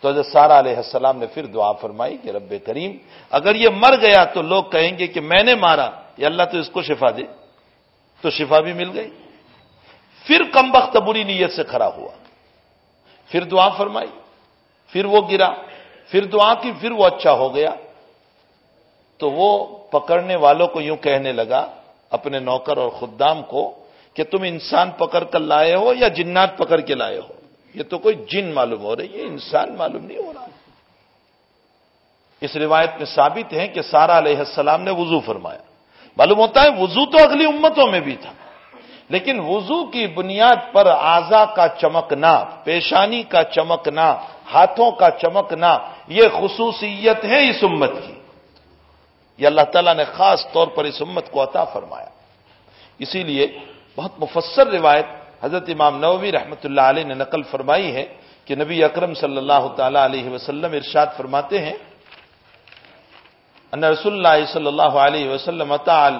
تو حضرت سارا علیہ السلام نے پھر دعا فرمائی کہ رب کریم، اگر یہ مر گیا تو لوگ کہیں گے کہ میں نے مارا یا اللہ تو اس کو شفا دے۔ تو شفا بھی مل گئی۔ پھر کم وقت بری نیت سے کھڑا ہوا۔ پھر دعا فرمائی۔ پھر وہ گرا۔ پھر دعا کی، پھر وہ اچھا ہو گیا۔ تو وہ پکڑنے والوں کو یوں کہنے لگا، اپنے نوکر اور خدام کو کہ تم انسان پکڑ کر لائے ہو یا جنات پکڑ کے لائے ہو؟ یہ تو کوئی جن معلوم ہو رہی ہے انسان معلوم نہیں ہو رہا۔ اس روایت میں ثابت ہے کہ سارا علیہ السلام نے وضو فرمایا۔ معلوم ہوتا ہے وضو تو اگلی امتوں میں بھی تھا۔ لیکن وضو کی بنیاد پر آزا کا چمکنا، پیشانی کا چمکنا، ہاتھوں کا چمکنا، یہ خصوصیت ہے اس امت کی۔ یہ اللہ تعالیٰ نے خاص طور پر اس امت کو عطا فرمایا۔ اسی لیے بہت مفسر روایت حضرت امام نووی رحمۃ اللہ علیہ نے نقل فرمائی ہے کہ نبی اکرم صلی اللہ تعالی علیہ وسلم ارشاد فرماتے ہیں ان رسول اللہ صلی اللہ علیہ وسلم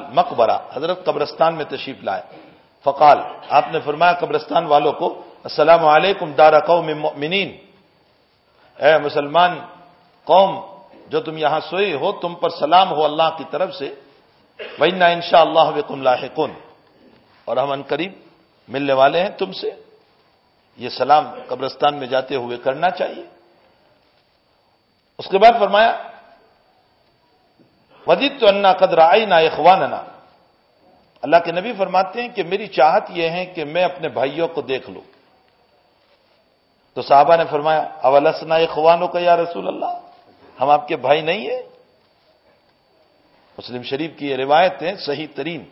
مقبرہ حضرت قبرستان میں تشریف لائے۔ فقال، آپ نے فرمایا قبرستان والوں کو، السلام علیکم دار قوم مؤمنین۔ اے مسلمان قوم، جو تم یہاں سوئے ہو، تم پر سلام ہو اللہ کی طرف سے۔ وَإِنَّا ان شاء اللہ وکم لاحقن اور ہم ان قریب ملنے والے ہیں تم سے۔ یہ سلام قبرستان میں جاتے ہوئے کرنا چاہیے۔ اس کے بعد فرمایا ودیت تو انا قدر آئی نہ اخواننا اللہ کے نبی فرماتے ہیں کہ میری چاہت یہ ہے کہ میں اپنے بھائیوں کو دیکھ لوں۔ تو صحابہ نے فرمایا، اولسنا اخوانوں کا یا رسول اللہ؟ ہم آپ کے بھائی نہیں ہیں؟ مسلم شریف کی یہ روایت ہے، صحیح ترین۔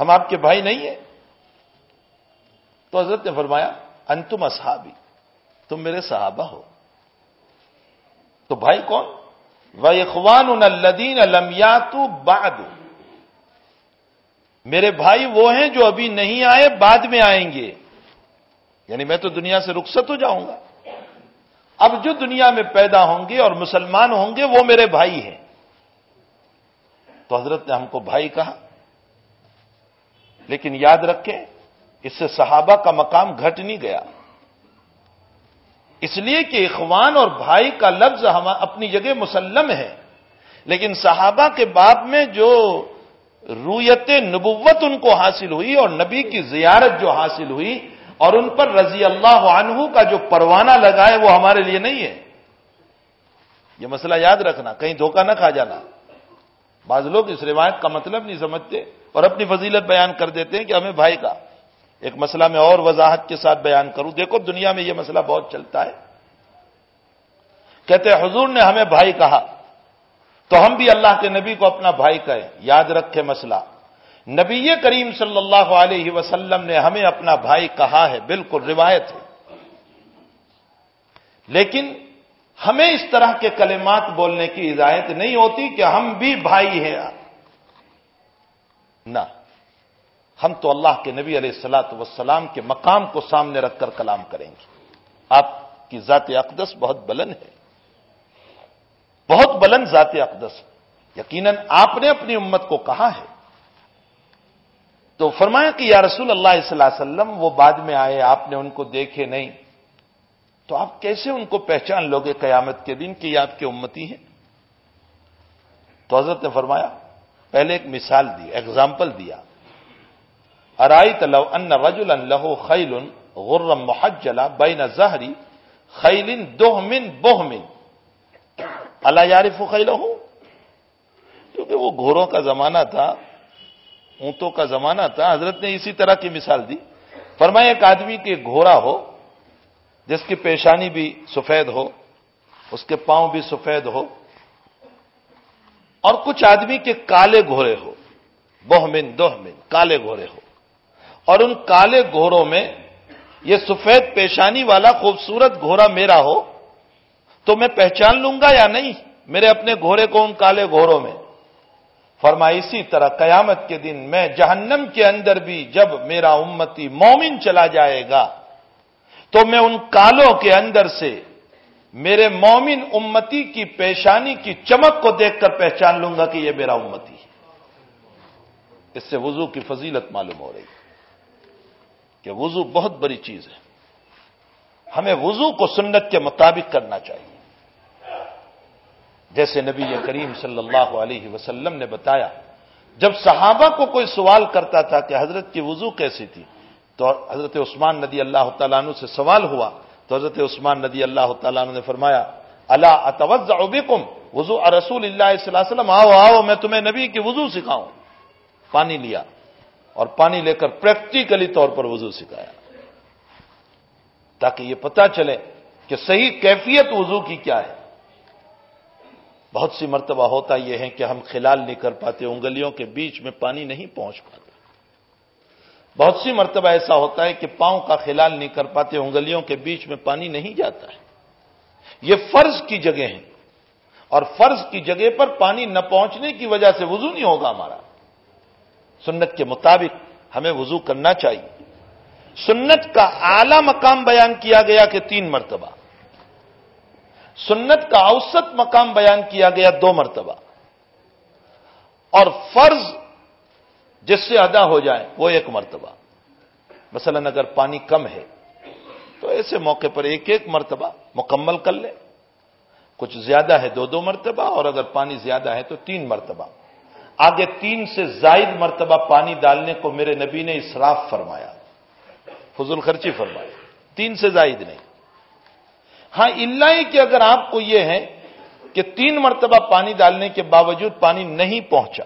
ہم آپ کے بھائی نہیں ہیں؟ تو حضرت نے فرمایا، انتم اصحابی، تم میرے صحابہ ہو۔ تو بھائی کون؟ وہ اخوان الدین المیات بعد۔ میرے بھائی وہ ہیں جو ابھی نہیں آئے، بعد میں آئیں گے۔ یعنی میں تو دنیا سے رخصت ہو جاؤں گا۔ اب جو دنیا میں پیدا ہوں گے اور مسلمان ہوں گے، وہ میرے بھائی ہیں۔ تو حضرت نے ہم کو بھائی کہا۔ لیکن یاد رکھیں، اس سے صحابہ کا مقام گھٹ نہیں گیا۔ اس لیے کہ اخوان اور بھائی کا لفظ ہم اپنی جگہ مسلم ہے۔ لیکن صحابہ کے بعد میں جو رویت نبوت ان کو حاصل ہوئی اور نبی کی زیارت جو حاصل ہوئی اور ان پر رضی اللہ عنہ کا جو پروانہ لگائے وہ ہمارے لیے نہیں ہے۔ یہ مسئلہ یاد رکھنا، کہیں دھوکہ نہ کھا جانا۔ بعض لوگ اس روایت کا مطلب نہیں سمجھتے اور اپنی فضیلت بیان کر دیتے ہیں کہ ہمیں بھائی کا۔ ایک مسئلہ میں اور وضاحت کے ساتھ بیان کروں۔ دیکھو، دنیا میں یہ مسئلہ بہت چلتا ہے۔ کہتے حضور نے ہمیں بھائی کہا۔ تو ہم بھی اللہ کے نبی کو اپنا بھائی کہیں۔ یاد رکھے مسئلہ۔ نبی کریم صلی اللہ علیہ وسلم نے ہمیں اپنا بھائی کہا ہے۔ بالکل روایت ہے۔ لیکن ہمیں اس طرح کے کلمات بولنے کی ہدایت نہیں ہوتی کہ ہم بھی بھائی ہیں۔ نہ۔ ہم تو اللہ کے نبی علیہ السلاۃ وسلام کے مقام کو سامنے رکھ کر کلام کریں گے۔ آپ کی ذات اقدس بہت بلند ہے۔ بہت بلند ذات اقدس۔ یقیناً آپ نے اپنی امت کو کہا ہے۔ تو فرمایا کہ یا رسول اللہ صلی اللہ علیہ وسلم، وہ بعد میں آئے، آپ نے ان کو دیکھے نہیں۔ تو آپ کیسے ان کو پہچان لوگے قیامت کے دن کہ یہ آپ کی امتی ہیں؟ تو حضرت نے فرمایا، پہلے ایک مثال دی ایگزامپل دیا۔ ارائی تلو ان رجل لہو خیل غرم محجلا بین زہری خیلن دوہمن بوہمن اللہ یارف خیلہ کیونکہ وہ گھوڑوں کا زمانہ تھا، اونٹوں کا زمانہ تھا، حضرت نے اسی طرح کی مثال دی۔ فرمایا ایک آدمی کے گھوڑا ہو، جس کی پیشانی بھی سفید ہو، اس کے پاؤں بھی سفید ہو، اور کچھ آدمی کے کالے گھوڑے ہو، بہمن دوہمن کالے گھوڑے ہو۔ اور ان کالے گھوڑوں میں یہ سفید پیشانی والا خوبصورت گھوڑا میرا ہو تو میں پہچان لوں گا یا نہیں میرے اپنے گھوڑے کو ان کالے گھوڑوں میں؟ فرما اسی طرح قیامت کے دن میں جہنم کے اندر بھی جب میرا امتی مومن چلا جائے گا، تو میں ان کالوں کے اندر سے میرے مومن امتی کی پیشانی کی چمک کو دیکھ کر پہچان لوں گا کہ یہ میرا امتی ہے۔ اس سے وضو کی فضیلت معلوم ہو رہی ہے۔ کہ وضو بہت بڑی چیز ہے۔ ہمیں وضو کو سنت کے مطابق کرنا چاہیے۔ جیسے نبی کریم صلی اللہ علیہ وسلم نے بتایا، جب صحابہ کو کوئی سوال کرتا تھا کہ حضرت کی وضو کیسی تھی، تو حضرت عثمان ندی اللہ تعالیٰ عنہ سے سوال ہوا۔ تو حضرت عثمان ندی اللہ تعالیٰ عنہ نے فرمایا اللہ اتوز بکم وضو رسول اللہ صلی اللہ علیہ وسلم، آؤ آؤ، میں تمہیں نبی کی وضو سکھاؤں۔ پانی لیا۔ اور پانی لے کر پریکٹیکلی طور پر وضو سکھایا۔ تاکہ یہ پتا چلے کہ صحیح کیفیت وضو کی کیا ہے۔ بہت سی مرتبہ ہوتا یہ ہے کہ ہم خلال نہیں کر پاتے، انگلیوں کے بیچ میں پانی نہیں پہنچ پاتا۔ بہت سی مرتبہ ایسا ہوتا ہے کہ پاؤں کا خلال نہیں کر پاتے، انگلیوں کے بیچ میں پانی نہیں جاتا ہے۔ یہ فرض کی جگہ ہے اور فرض کی جگہ پر پانی نہ پہنچنے کی وجہ سے وضو نہیں ہوگا ہمارا۔ سنت کے مطابق ہمیں وضو کرنا چاہیے۔ سنت کا اعلی مقام بیان کیا گیا کہ تین مرتبہ۔ سنت کا اوسط مقام بیان کیا گیا دو مرتبہ۔ اور فرض جس سے ادا ہو جائے وہ ایک مرتبہ۔ مثلا اگر پانی کم ہے تو ایسے موقع پر ایک ایک مرتبہ مکمل کر لیں کچھ زیادہ ہے دو دو مرتبہ اور اگر پانی زیادہ ہے تو تین مرتبہ۔ آگے تین سے زائد مرتبہ پانی ڈالنے کو میرے نبی نے اسراف فرمایا۔ فضول خرچی فرمایا تین سے زائد نہیں۔ ہاں اللہ ہی کہ اگر آپ کو یہ ہے کہ تین مرتبہ پانی ڈالنے کے باوجود پانی نہیں پہنچا،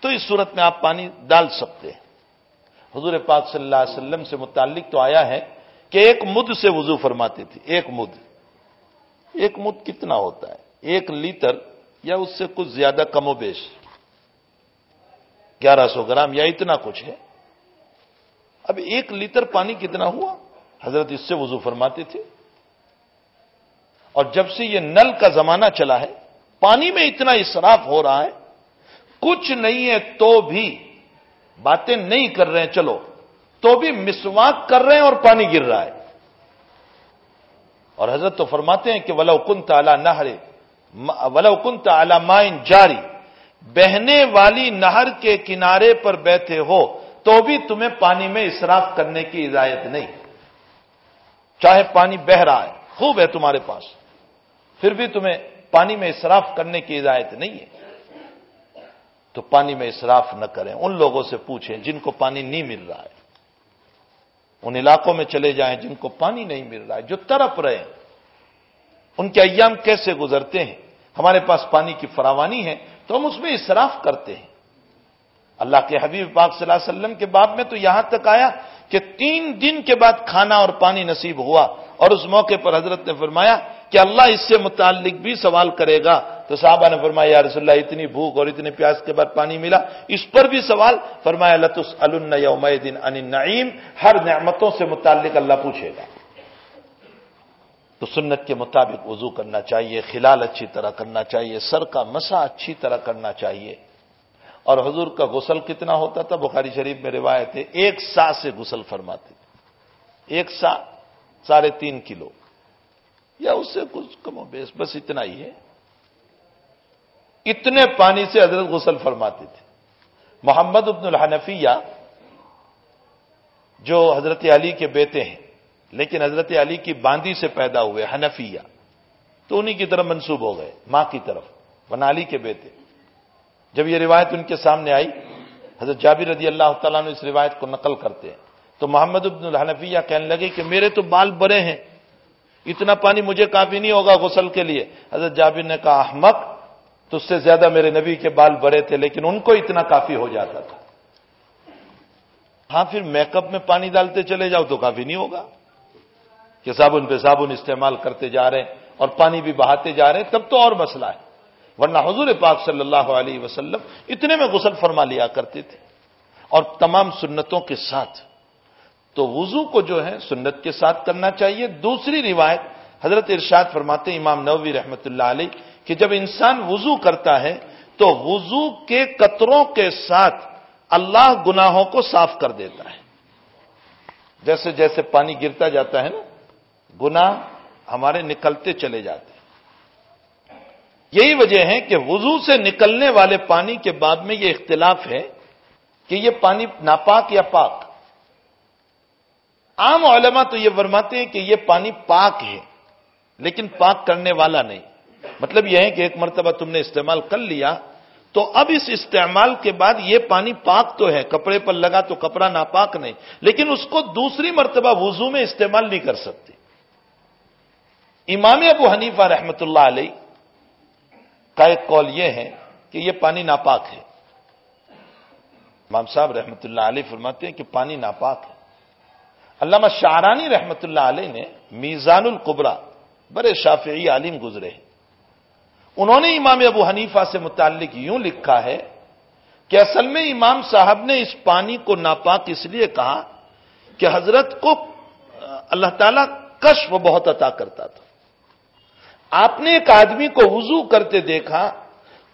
تو اس صورت میں آپ پانی ڈال سکتے ہیں۔ حضور پاک صلی اللہ علیہ وسلم سے متعلق تو آیا ہے کہ ایک مد سے وضو فرماتے تھے۔ ایک مد۔ ایک مد کتنا ہوتا ہے؟ ایک لیٹر یا اس سے کچھ زیادہ کم و بیش؟ گیارہ سو گرام یا اتنا کچھ ہے۔ اب ایک لیٹر پانی کتنا ہوا؟ حضرت اس سے وضو فرماتے تھے۔ اور جب سے یہ نل کا زمانہ چلا ہے، پانی میں اتنا اسراف ہو رہا ہے، کچھ نہیں ہے تو بھی باتیں نہیں کر رہے ہیں، چلو۔ تو بھی مسواک کر رہے ہیں اور پانی گر رہا ہے۔ اور حضرت تو فرماتے ہیں کہ ولو کن تعلی نہرے ولو کن تعلی مائن جاری، بہنے والی نہر کے کنارے پر بیٹھے ہو، تو بھی تمہیں پانی میں اسراف کرنے کی اجازت نہیں۔ چاہے پانی بہ رہا ہے، خوب ہے تمہارے پاس، پھر بھی تمہیں پانی میں اسراف کرنے کی اجازت نہیں ہے۔ تو پانی میں اسراف نہ کریں، ان لوگوں سے پوچھیں جن کو پانی نہیں مل رہا ہے۔ ان علاقوں میں چلے جائیں جن کو پانی نہیں مل رہا ہے، جو ترپ رہے ہیں۔ ان کے ایام کیسے گزرتے ہیں؟ ہمارے پاس پانی کی فراوانی ہے تو ہم اس میں اسراف کرتے ہیں۔ اللہ کے حبیب پاک صلی اللہ علیہ وسلم کے باب میں تو یہاں تک آیا کہ تین دن کے بعد کھانا اور پانی نصیب ہوا اور اس موقع پر حضرت نے فرمایا کہ اللہ اس سے متعلق بھی سوال کرے گا۔ تو صحابہ نے فرمایا، یا رسول اللہ، اتنی بھوک اور اتنی پیاس کے بعد پانی ملا۔ اس پر بھی سوال۔ فرمایا لطس یوم دن ان نعیم ہر نعمتوں سے متعلق اللہ پوچھے گا۔ تو سنت کے مطابق وضو کرنا چاہیے، خلال اچھی طرح کرنا چاہیے، سر کا مسا اچھی طرح کرنا چاہیے۔ اور حضور کا غسل کتنا ہوتا تھا؟ بخاری شریف میں روایت ہے، ایک سا سے غسل فرماتے۔ تھے ایک سا، ساڑھے تین کلو۔ یا اس سے کچھ کم و بیس بس اتنا ہی ہے۔ اتنے پانی سے حضرت غسل فرماتے تھے۔ محمد ابن الحنفیہ، جو حضرت علی کے بیٹے ہیں لیکن حضرت علی کی باندی سے پیدا ہوئے، حنفیہ۔ تو انہی کی طرف منسوب ہو گئے، ماں کی طرف بنا علی کے بیٹے۔ جب یہ روایت ان کے سامنے آئی، حضرت جابر رضی اللہ تعالیٰ نے اس روایت کو نقل کرتے ہیں۔ تو محمد ابن الحنفیہ کہنے لگے کہ میرے تو بال بڑے ہیں، اتنا پانی مجھے کافی نہیں ہوگا غسل کے لیے۔ حضرت جابر نے کہا، احمق، تو اس سے زیادہ میرے نبی کے بال بڑے تھے، لیکن ان کو اتنا کافی ہو جاتا تھا۔ ہاں پھر میک اپ میں پانی ڈالتے چلے جاؤ تو کافی نہیں ہوگا۔ کہ صابن پہ صابن استعمال کرتے جا رہے ہیں اور پانی بھی بہاتے جا رہے ہیں، تب تو اور مسئلہ ہے۔ ورنہ حضور پاک صلی اللہ علیہ وسلم اتنے میں غسل فرما لیا کرتے تھے۔ اور تمام سنتوں کے ساتھ۔ تو وضو کو جو ہے سنت کے ساتھ کرنا چاہیے۔ دوسری روایت حضرت ارشاد فرماتے امام نووی رحمت اللہ علیہ، کہ جب انسان وضو کرتا ہے تو وضو کے قطروں کے ساتھ اللہ گناہوں کو صاف کر دیتا ہے۔ جیسے جیسے پانی گرتا جاتا ہے نا گناہ ہمارے نکلتے چلے جاتے ہیں۔ یہی وجہ ہے کہ وضو سے نکلنے والے پانی کے بعد میں یہ اختلاف ہے کہ یہ پانی ناپاک یا پاک۔ عام علماء تو یہ ورماتے ہیں کہ یہ پانی پاک ہے، لیکن پاک کرنے والا نہیں۔ مطلب یہ ہے کہ ایک مرتبہ تم نے استعمال کر لیا، تو اب اس استعمال کے بعد یہ پانی پاک تو ہے، کپڑے پر لگا تو کپڑا ناپاک نہیں، لیکن اس کو دوسری مرتبہ وضو میں استعمال نہیں کر سکتے۔ امام ابو حنیفہ رحمت اللہ علیہ کا ایک کال یہ ہے کہ یہ پانی ناپاک ہے۔ امام صاحب رحمت اللہ علیہ فرماتے ہیں کہ پانی ناپاک ہے۔ علامہ شارانی رحمت اللہ علیہ نے میزان القبرا، بڑے شافعی عالم گزرے ہیں۔ انہوں نے امام ابو حنیفہ سے متعلق یوں لکھا ہے کہ اصل میں امام صاحب نے اس پانی کو ناپاک اس لیے کہا کہ حضرت کو اللہ تعالیٰ کشف بہت عطا کرتا تھا۔ آپ نے ایک آدمی کو وضو کرتے دیکھا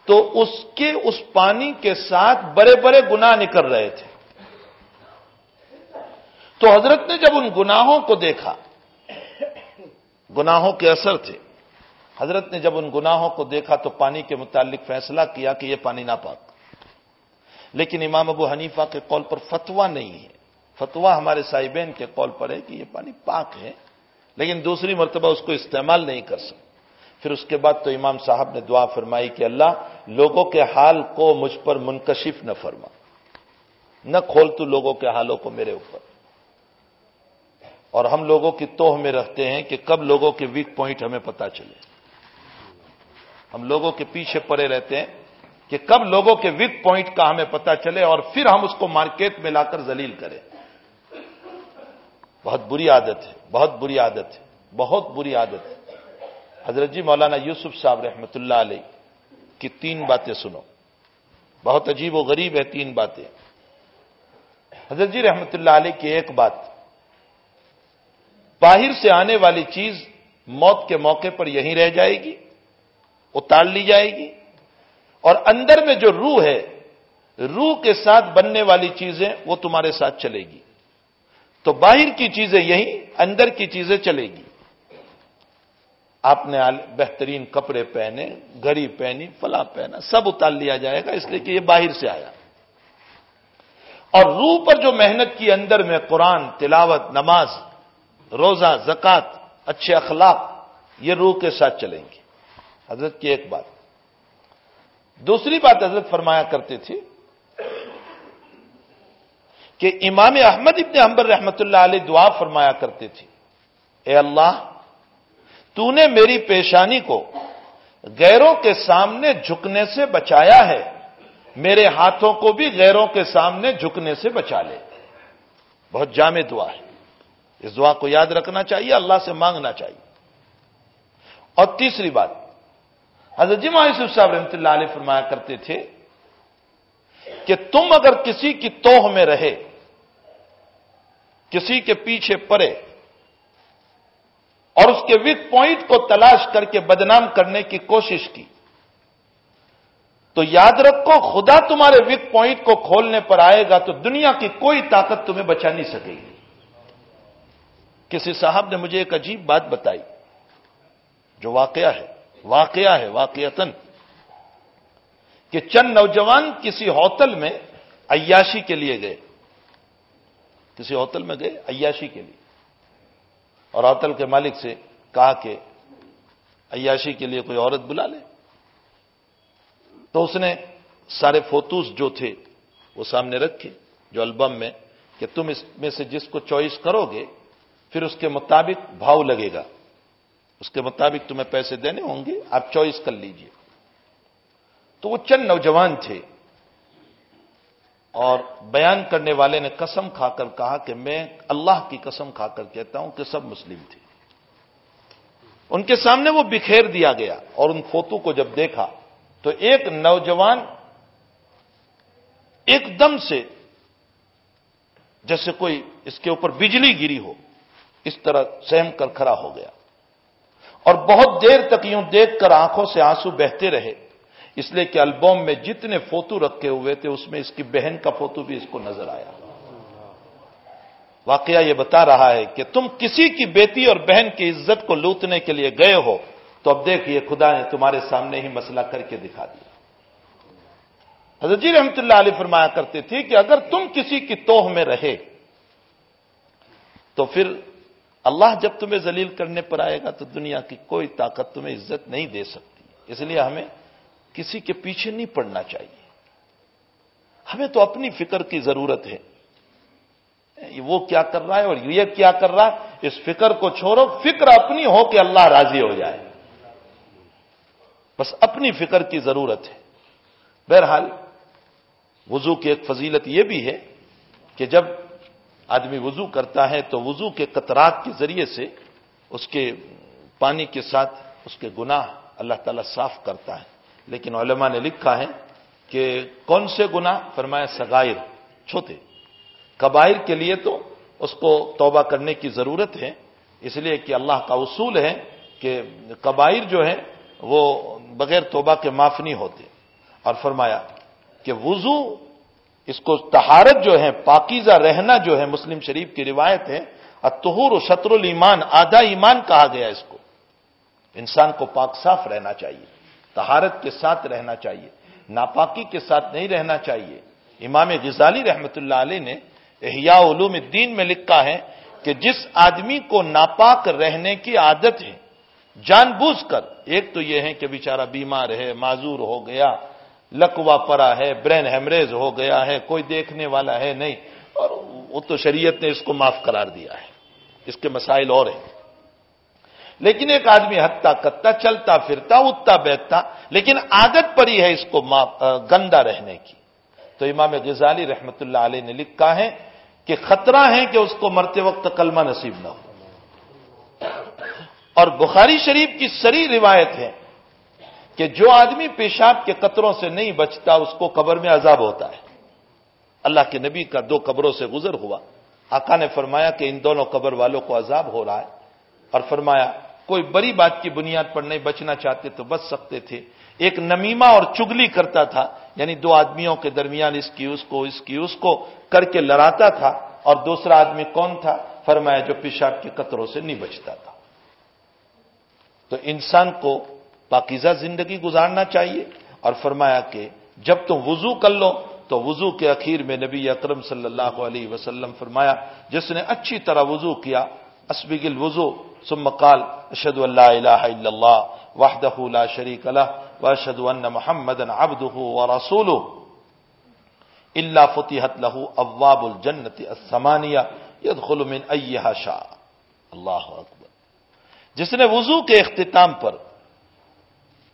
تو اس کے اس پانی کے ساتھ بڑے بڑے گناہ نکل رہے تھے۔ تو حضرت نے جب ان گناہوں کو دیکھا، گناہوں کے اثر تھے۔ حضرت نے جب ان گناہوں کو دیکھا تو پانی کے متعلق فیصلہ کیا کہ یہ پانی ناپاک۔ لیکن امام ابو حنیفہ کے قول پر فتوا نہیں ہے۔ فتوا ہمارے صاحبین کے قول پر ہے کہ یہ پانی پاک ہے، لیکن دوسری مرتبہ اس کو استعمال نہیں کر سکتے۔ پھر اس کے بعد تو امام صاحب نے دعا فرمائی کہ اللہ لوگوں کے حال کو مجھ پر منکشف نہ فرما۔ نہ کھول تو لوگوں کے حالوں کو میرے اوپر۔ اور ہم لوگوں کی توہ میں رکھتے ہیں کہ کب لوگوں کے ویک پوائنٹ ہمیں پتا چلے۔ ہم لوگوں کے پیچھے پڑے رہتے ہیں کہ کب لوگوں کے ویک پوائنٹ کا ہمیں پتا چلے اور پھر ہم اس کو مارکیٹ میں لا کر ذلیل کریں۔ بہت بری عادت ہے، بہت بری عادت ہے، بہت بری عادت ہے۔ حضرت جی مولانا یوسف صاحب رحمۃ اللہ علیہ کی تین باتیں سنو۔ بہت عجیب و غریب ہے تین باتیں۔ حضرت جی رحمت اللہ علیہ کی ایک بات، باہر سے آنے والی چیز موت کے موقع پر یہیں رہ جائے گی، اتار لی جائے گی، اور اندر میں جو روح ہے، روح کے ساتھ بننے والی چیزیں وہ تمہارے ساتھ چلے گی۔ تو باہر کی چیزیں یہیں، اندر کی چیزیں چلے گی۔ آپ نے بہترین کپڑے پہنے، گھڑی پہنی، فلاں پہنا، سب اتار لیا جائے گا، اس لیے کہ یہ باہر سے آیا۔ اور روح پر جو محنت کی اندر میں قرآن، تلاوت، نماز، روزہ زکات اچھے اخلاق، یہ روح کے ساتھ چلیں گے حضرت کی ایک بات۔ دوسری بات حضرت فرمایا کرتے تھے کہ امام احمد ابن حمبر رحمت اللہ علیہ دعا فرمایا کرتے تھے، اے اللہ تو نے میری پیشانی کو غیروں کے سامنے جھکنے سے بچایا ہے، میرے ہاتھوں کو بھی غیروں کے سامنے جھکنے سے بچا لے۔ بہت جامع دعا ہے۔ اس دعا کو یاد رکھنا چاہیے، اللہ سے مانگنا چاہیے۔ اور تیسری بات، حضرت جی جمع یوسف صاحب رحمۃ اللہ علیہ فرمایا کرتے تھے کہ تم اگر کسی کی توہ میں رہے، کسی کے پیچھے پڑے اور اس کے ویک پوائنٹ کو تلاش کر کے بدنام کرنے کی کوشش کی۔ تو یاد رکھو، خدا تمہارے ویک پوائنٹ کو کھولنے پر آئے گا تو دنیا کی کوئی طاقت تمہیں بچا نہیں سکے گی۔ کسی صاحب نے مجھے ایک عجیب بات بتائی، جو واقعہ ہے واقعہ ہے واقعتن کہ چند نوجوان کسی ہوتل میں عیاشی کے لیے گئے۔ کسی ہوتل میں گئے، عیاشی کے لیے۔ اور ہوتل کے مالک سے کہا کہ عیاشی کے لیے کوئی عورت بلا لے۔ تو اس نے سارے فوتوس جو تھے وہ سامنے رکھے، جو البم میں کہ تم اس میں سے جس کو چوائس کرو گے، پھر اس کے مطابق بھاؤ لگے گا۔ اس کے مطابق تمہیں پیسے دینے ہوں گے، آپ چوائس کر لیجیے۔ تو وہ چند نوجوان تھے۔ اور بیان کرنے والے نے قسم کھا کر کہا کہ میں اللہ کی قسم کھا کر کہتا ہوں کہ سب مسلم تھے۔ ان کے سامنے وہ بکھیر دیا گیا اور ان فوتو کو جب دیکھا تو ایک نوجوان ایک دم سے جیسے کوئی اس کے اوپر بجلی گری ہو، اس طرح سہم کر کھڑا ہو گیا۔ اور بہت دیر تک یوں دیکھ کر آنکھوں سے آنسو بہتے رہے۔ اس لیے کہ البم میں جتنے فوٹو رکھے ہوئے تھے، اس میں اس کی بہن کا فوٹو بھی اس کو نظر آیا۔ واقعہ یہ بتا رہا ہے کہ تم کسی کی بیٹی اور بہن کی عزت کو لوٹنے کے لیے گئے ہو، تو اب دیکھیے خدا نے تمہارے سامنے ہی مسئلہ کر کے دکھا دیا۔ حضرت جی رحمت اللہ علیہ فرمایا کرتے تھے کہ اگر تم کسی کی توہ میں رہے، تو پھر اللہ جب تمہیں ذلیل کرنے پر آئے گا، تو دنیا کی کوئی طاقت تمہیں عزت نہیں دے سکتی۔ اس لیے ہمیں کسی کے پیچھے نہیں پڑنا چاہیے۔ ہمیں تو اپنی فکر کی ضرورت ہے۔ وہ کیا کر رہا ہے اور یہ کیا کر رہا ہے؟ اس فکر کو چھوڑو، فکر اپنی ہو کہ اللہ راضی ہو جائے۔ بس اپنی فکر کی ضرورت ہے۔ بہرحال، وضو کی ایک فضیلت یہ بھی ہے کہ جب آدمی وضو کرتا ہے تو وضو کے قطرات کے ذریعے سے اس کے پانی کے ساتھ اس کے گناہ اللہ تعالیٰ صاف کرتا ہے۔ لیکن علماء نے لکھا ہے کہ کون سے گنا فرمایا سگائر چھوتے کبائر کے لیے تو اس کو توبہ کرنے کی ضرورت ہے، اس لیے کہ اللہ کا اصول ہے کہ کبائر جو ہے وہ بغیر توبہ کے معاف نہیں ہوتے۔ اور فرمایا کہ وضو، اس کو تہارت جو ہے، پاکیزہ رہنا جو ہے، مسلم شریف کی روایت ہے اتہور و شطر المان آدھا ایمان کہا گیا اس کو۔ انسان کو پاک صاف رہنا چاہیے۔ تہارت کے ساتھ رہنا چاہیے، ناپاکی کے ساتھ نہیں رہنا چاہیے۔ امام غزالی رحمت اللہ علیہ نے احیاء علوم الدین میں لکھا ہے کہ جس آدمی کو ناپاک رہنے کی عادت ہے، جان بوجھ کر، ایک تو یہ ہے کہ بیچارہ بیمار ہے، معذور ہو گیا، لکوا پڑا ہے، برین ہیمریز ہو گیا ہے، کوئی دیکھنے والا ہے نہیں، اور وہ تو شریعت نے اس کو معاف قرار دیا ہے۔ اس کے مسائل اور ہیں۔ لیکن ایک آدمی ہتھا کتا چلتا، پھرتا، اٹھتا، بیٹھتا، لیکن عادت پر ہی ہے اس کو گندا رہنے کی۔ تو امام غزالی رحمت اللہ علیہ نے لکھا ہے کہ خطرہ ہے کہ اس کو مرتے وقت کلمہ نصیب نہ ہو۔ اور بخاری شریف کی سری روایت ہے کہ جو آدمی پیشاب کے قطروں سے نہیں بچتا، اس کو قبر میں عذاب ہوتا ہے۔ اللہ کے نبی کا دو قبروں سے گزر ہوا۔ آقا نے فرمایا کہ ان دونوں قبر والوں کو عذاب ہو رہا ہے۔ اور فرمایا، کوئی بڑی بات کی بنیاد پر نہیں بچنا چاہتے تو بچ سکتے تھے۔ ایک نمیمہ اور چگلی کرتا تھا یعنی دو آدمیوں کے درمیان اس کی اس کو، اس کی اس کو کر کے لڑاتا تھا اور دوسرا آدمی کون تھا؟ فرمایا، جو پیشاب کے قطروں سے نہیں بچتا تھا۔ تو انسان کو پاکیزہ زندگی گزارنا چاہیے اور فرمایا کہ جب تم وضو کر لو، تو وضو کے اخیر میں نبی اکرم صلی اللہ علیہ وسلم فرمایا، جس نے اچھی طرح وضو کیا اسبگ الوضو ثم قال اشهد ان لا اله الا الله، وحده لا شريك له واشهد ان محمدا عبده ورسوله. الا فتحت له ابواب الجنه الثمانيه يدخل من ايها شاء. اللہ اکبر جس نے وضو کے اختتام پر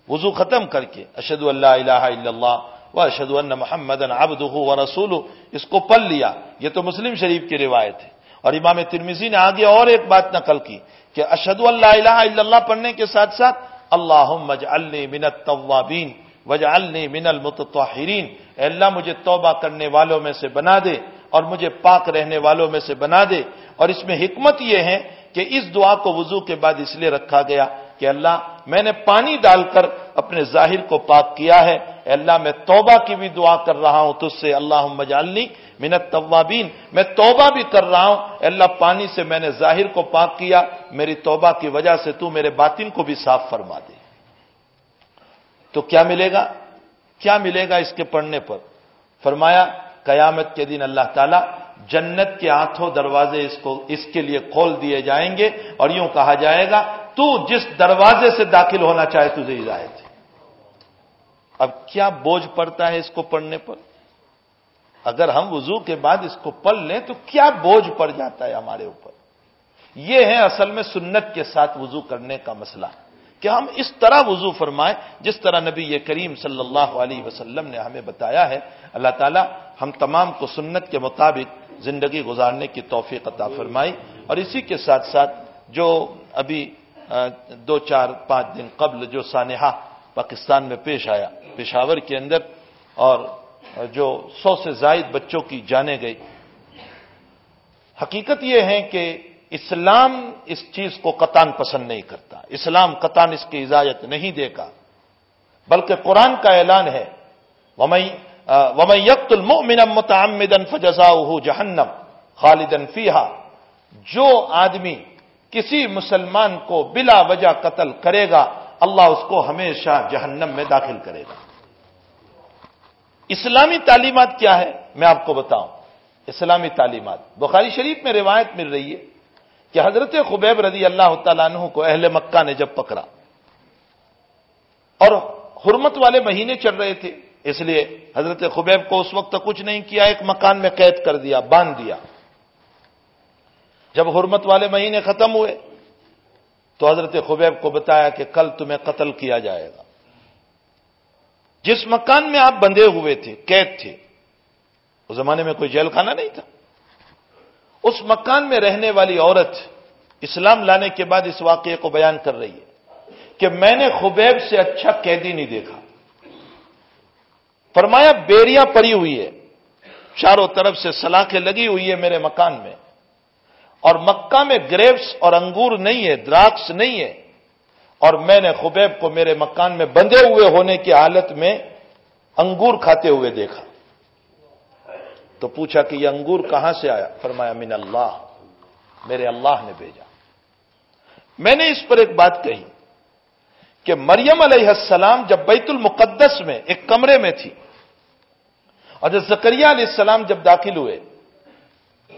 وضو ختم کر کے اشد اللہ الہ الا اللہ و اشد ان محمد عبدہ و رسول اس کو پل لیا. یہ تو مسلم شریف کی روایت ہے۔ اور امام ترمیزی نے آگے اور ایک بات نقل کی کہ اشد اللہ الہ الا اللہ پڑھنے کے ساتھ ساتھ اللہ اجعلنی من التوابین وجعلنی من المتطہرین، اے اللہ مجھے توبہ کرنے والوں میں سے بنا دے اور مجھے پاک رہنے والوں میں سے بنا دے۔ اور اس میں حکمت یہ ہے کہ اس دعا کو وضو کے بعد اس لیے رکھا گیا کہ اللہ میں نے پانی ڈال کر اپنے ظاہر کو پاک کیا ہے۔ اے اللہ میں توبہ کی بھی دعا کر رہا ہوں تجھ سے اللہ مجالنی منت طوابین میں توبہ بھی کر رہا ہوں۔ اللہ، پانی سے میں نے ظاہر کو پاک کیا، میری توبہ کی وجہ سے تو میرے باطن کو بھی صاف فرما دے۔ تو کیا ملے گا؟ کیا ملے گا اس کے پڑھنے پر؟ فرمایا، قیامت کے دن اللہ تعالیٰ جنت کے ہاتھوں دروازے اس کو، اس کے لیے کھول دیے جائیں گے اور یوں کہا جائے گا، تو جس دروازے سے داخل ہونا چاہے تجھے اجازت اب کیا بوجھ پڑتا ہے اس کو پڑھنے پر؟ اگر ہم وضو کے بعد اس کو پڑھ لیں تو کیا بوجھ پڑ جاتا ہے ہمارے اوپر؟ یہ ہے اصل میں سنت کے ساتھ وضو کرنے کا مسئلہ۔ کہ ہم اس طرح وضو فرمائیں جس طرح نبی یہ کریم صلی اللہ علیہ وسلم نے ہمیں بتایا ہے۔ اللہ تعالیٰ ہم تمام کو سنت کے مطابق زندگی گزارنے کی توفیق عطا فرمائی۔ اور اسی کے ساتھ ساتھ جو ابھی دو چار، پانچ دن قبل جو سانحہ پاکستان میں پیش آیا، پشاور کے اندر اور جو سو سے زائد بچوں کی جانے گئی۔ حقیقت یہ ہے کہ اسلام اس چیز کو قطان پسند نہیں کرتا۔ اسلام قطان اس کی اجازت نہیں دے گا بلکہ قرآن کا اعلان ہے ومت متعمدن فجزا جہنم خالدن فیحا جو آدمی کسی مسلمان کو بلا وجہ قتل کرے گا، اللہ اس کو ہمیشہ جہنم میں داخل کرے گا۔ اسلامی تعلیمات کیا ہے؟ میں آپ کو بتاؤں۔ اسلامی تعلیمات۔ بخاری شریف میں روایت مل رہی ہے کہ حضرت خبیب رضی اللہ تعالیٰ عنہ کو اہل مکہ نے جب پکڑا اور حرمت والے مہینے چل رہے تھے، اس لیے حضرت خبیب کو اس وقت کچھ نہیں کیا، ایک مکان میں قید کر دیا، باندھ دیا۔ جب حرمت والے مہینے ختم ہوئے تو حضرت خبیب کو بتایا کہ کل تمہیں قتل کیا جائے گا۔ جس مکان میں آپ بندھے ہوئے تھے، قید تھے، اس زمانے میں کوئی جیل خانہ نہیں تھا۔ اس مکان میں رہنے والی عورت اسلام لانے کے بعد اس واقعے کو بیان کر رہی ہے کہ میں نے خبیب سے اچھا قیدی نہیں دیکھا۔ فرمایا، بیریاں پڑی ہوئی ہے چاروں طرف سے سلاخیں لگی ہوئی ہے میرے مکان میں۔ اور مکہ میں گریپس اور انگور نہیں ہے دراکس نہیں ہے اور میں نے خبیب کو میرے مکان میں بندھے ہوئے ہونے کی حالت میں انگور کھاتے ہوئے دیکھا۔ تو پوچھا کہ یہ انگور کہاں سے آیا؟ فرمایا، من اللہ، میرے اللہ نے بھیجا۔ میں نے اس پر ایک بات کہی کہ مریم علیہ السلام جب بیت المقدس میں ایک کمرے میں تھی اور جب زکریہ علیہ السلام جب داخل ہوئے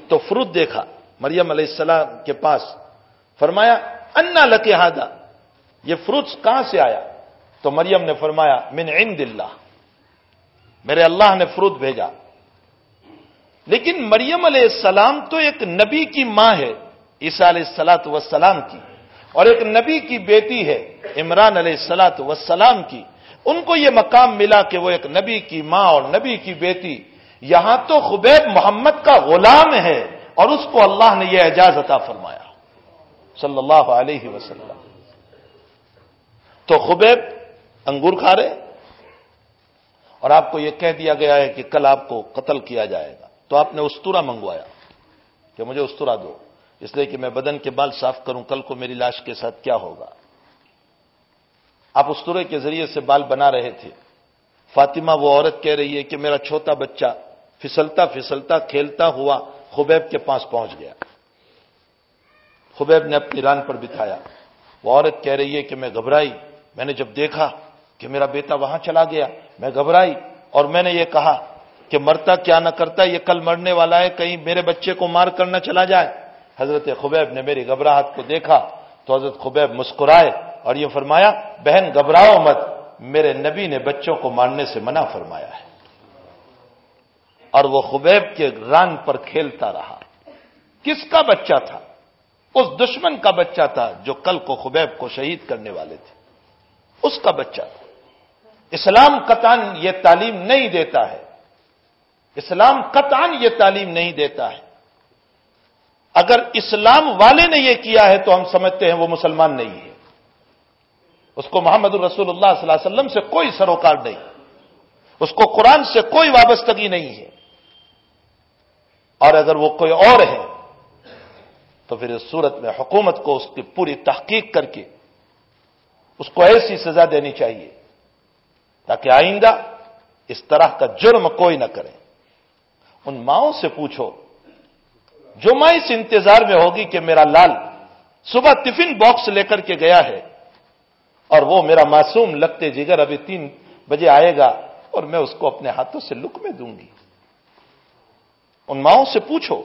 تو فروٹ دیکھا مریم علیہ السلام کے پاس۔ فرمایا، انا لکے یہ فروٹس کہاں سے آیا؟ تو مریم نے فرمایا، من عند اللہ۔ میرے اللہ نے فروٹ بھیجا۔ لیکن مریم علیہ السلام تو ایک نبی کی ماں ہے، عیسیٰ علیہ السلاۃ وسلام کی۔ اور ایک نبی کی بیٹی ہے، عمران علیہ السلاۃ وسلام کی۔ ان کو یہ مقام ملا کہ وہ ایک نبی کی ماں اور نبی کی بیٹی۔ یہاں تو خبیب محمد کا غلام ہے اور اس کو اللہ نے یہ اعجاز عطا فرمایا۔ صلی اللہ علیہ وسلم۔ تو خبیب انگور کھا رہے اور آپ کو یہ کہہ دیا گیا ہے کہ کل آپ کو قتل کیا جائے گا تو آپ نے استورا منگوایا کہ مجھے استورا دو اس لیے کہ میں بدن کے بال صاف کروں، کل کو میری لاش کے ساتھ کیا ہوگا؟ آپ استورے کے ذریعے سے بال بنا رہے تھے۔ فاطمہ وہ عورت کہہ رہی ہے کہ میرا چھوٹا بچہ پھسلتا پھسلتا کھیلتا ہوا خبیب کے پاس پہنچ گیا۔ خبیب نے اپنی ران پر بٹھایا۔ وہ عورت کہہ رہی ہے کہ میں گھبرائی میں نے جب دیکھا کہ میرا بیٹا وہاں چلا گیا، میں گھبرائی اور میں نے یہ کہا کہ مرتا کیا نہ کرتا، یہ کل مرنے والا ہے، کہیں میرے بچے کو مار کرنا چلا جائے۔ حضرت خبیب نے میری گھبراہٹ کو دیکھا تو حضرت خبیب مسکرائے اور یہ فرمایا، بہن، گھبراؤ مت۔ میرے نبی نے بچوں کو مارنے سے منع فرمایا ہے۔ اور وہ خبیب کے ران پر کھیلتا رہا۔ کس کا بچہ تھا؟ اس دشمن کا بچہ تھا جو کل کو خبیب کو شہید کرنے والے تھے۔ اس کا بچہ اسلام قطان یہ تعلیم نہیں دیتا ہے۔ اسلام قطان یہ تعلیم نہیں دیتا ہے۔ اگر اسلام والے نے یہ کیا ہے تو ہم سمجھتے ہیں وہ مسلمان نہیں ہے۔ اس کو محمد الرسول اللہ صلی اللہ علیہ وسلم سے کوئی سروکار نہیں۔ اس کو قرآن سے کوئی وابستگی نہیں ہے۔ اور اگر وہ کوئی اور ہے تو پھر اس صورت میں حکومت کو اس کی پوری تحقیق کر کے اس کو ایسی سزا دینی چاہیے تاکہ آئندہ اس طرح کا جرم کوئی نہ کرے۔ ان ماؤں سے پوچھو، جو ماں اس انتظار میں ہوگی کہ میرا لال صبح ٹفن باکس لے کر کے گیا ہے اور وہ میرا معصوم لگتے جگر ابھی تین بجے آئے گا اور میں اس کو اپنے ہاتھوں سے لک میں دوں گی۔ ان ماؤں سے پوچھو،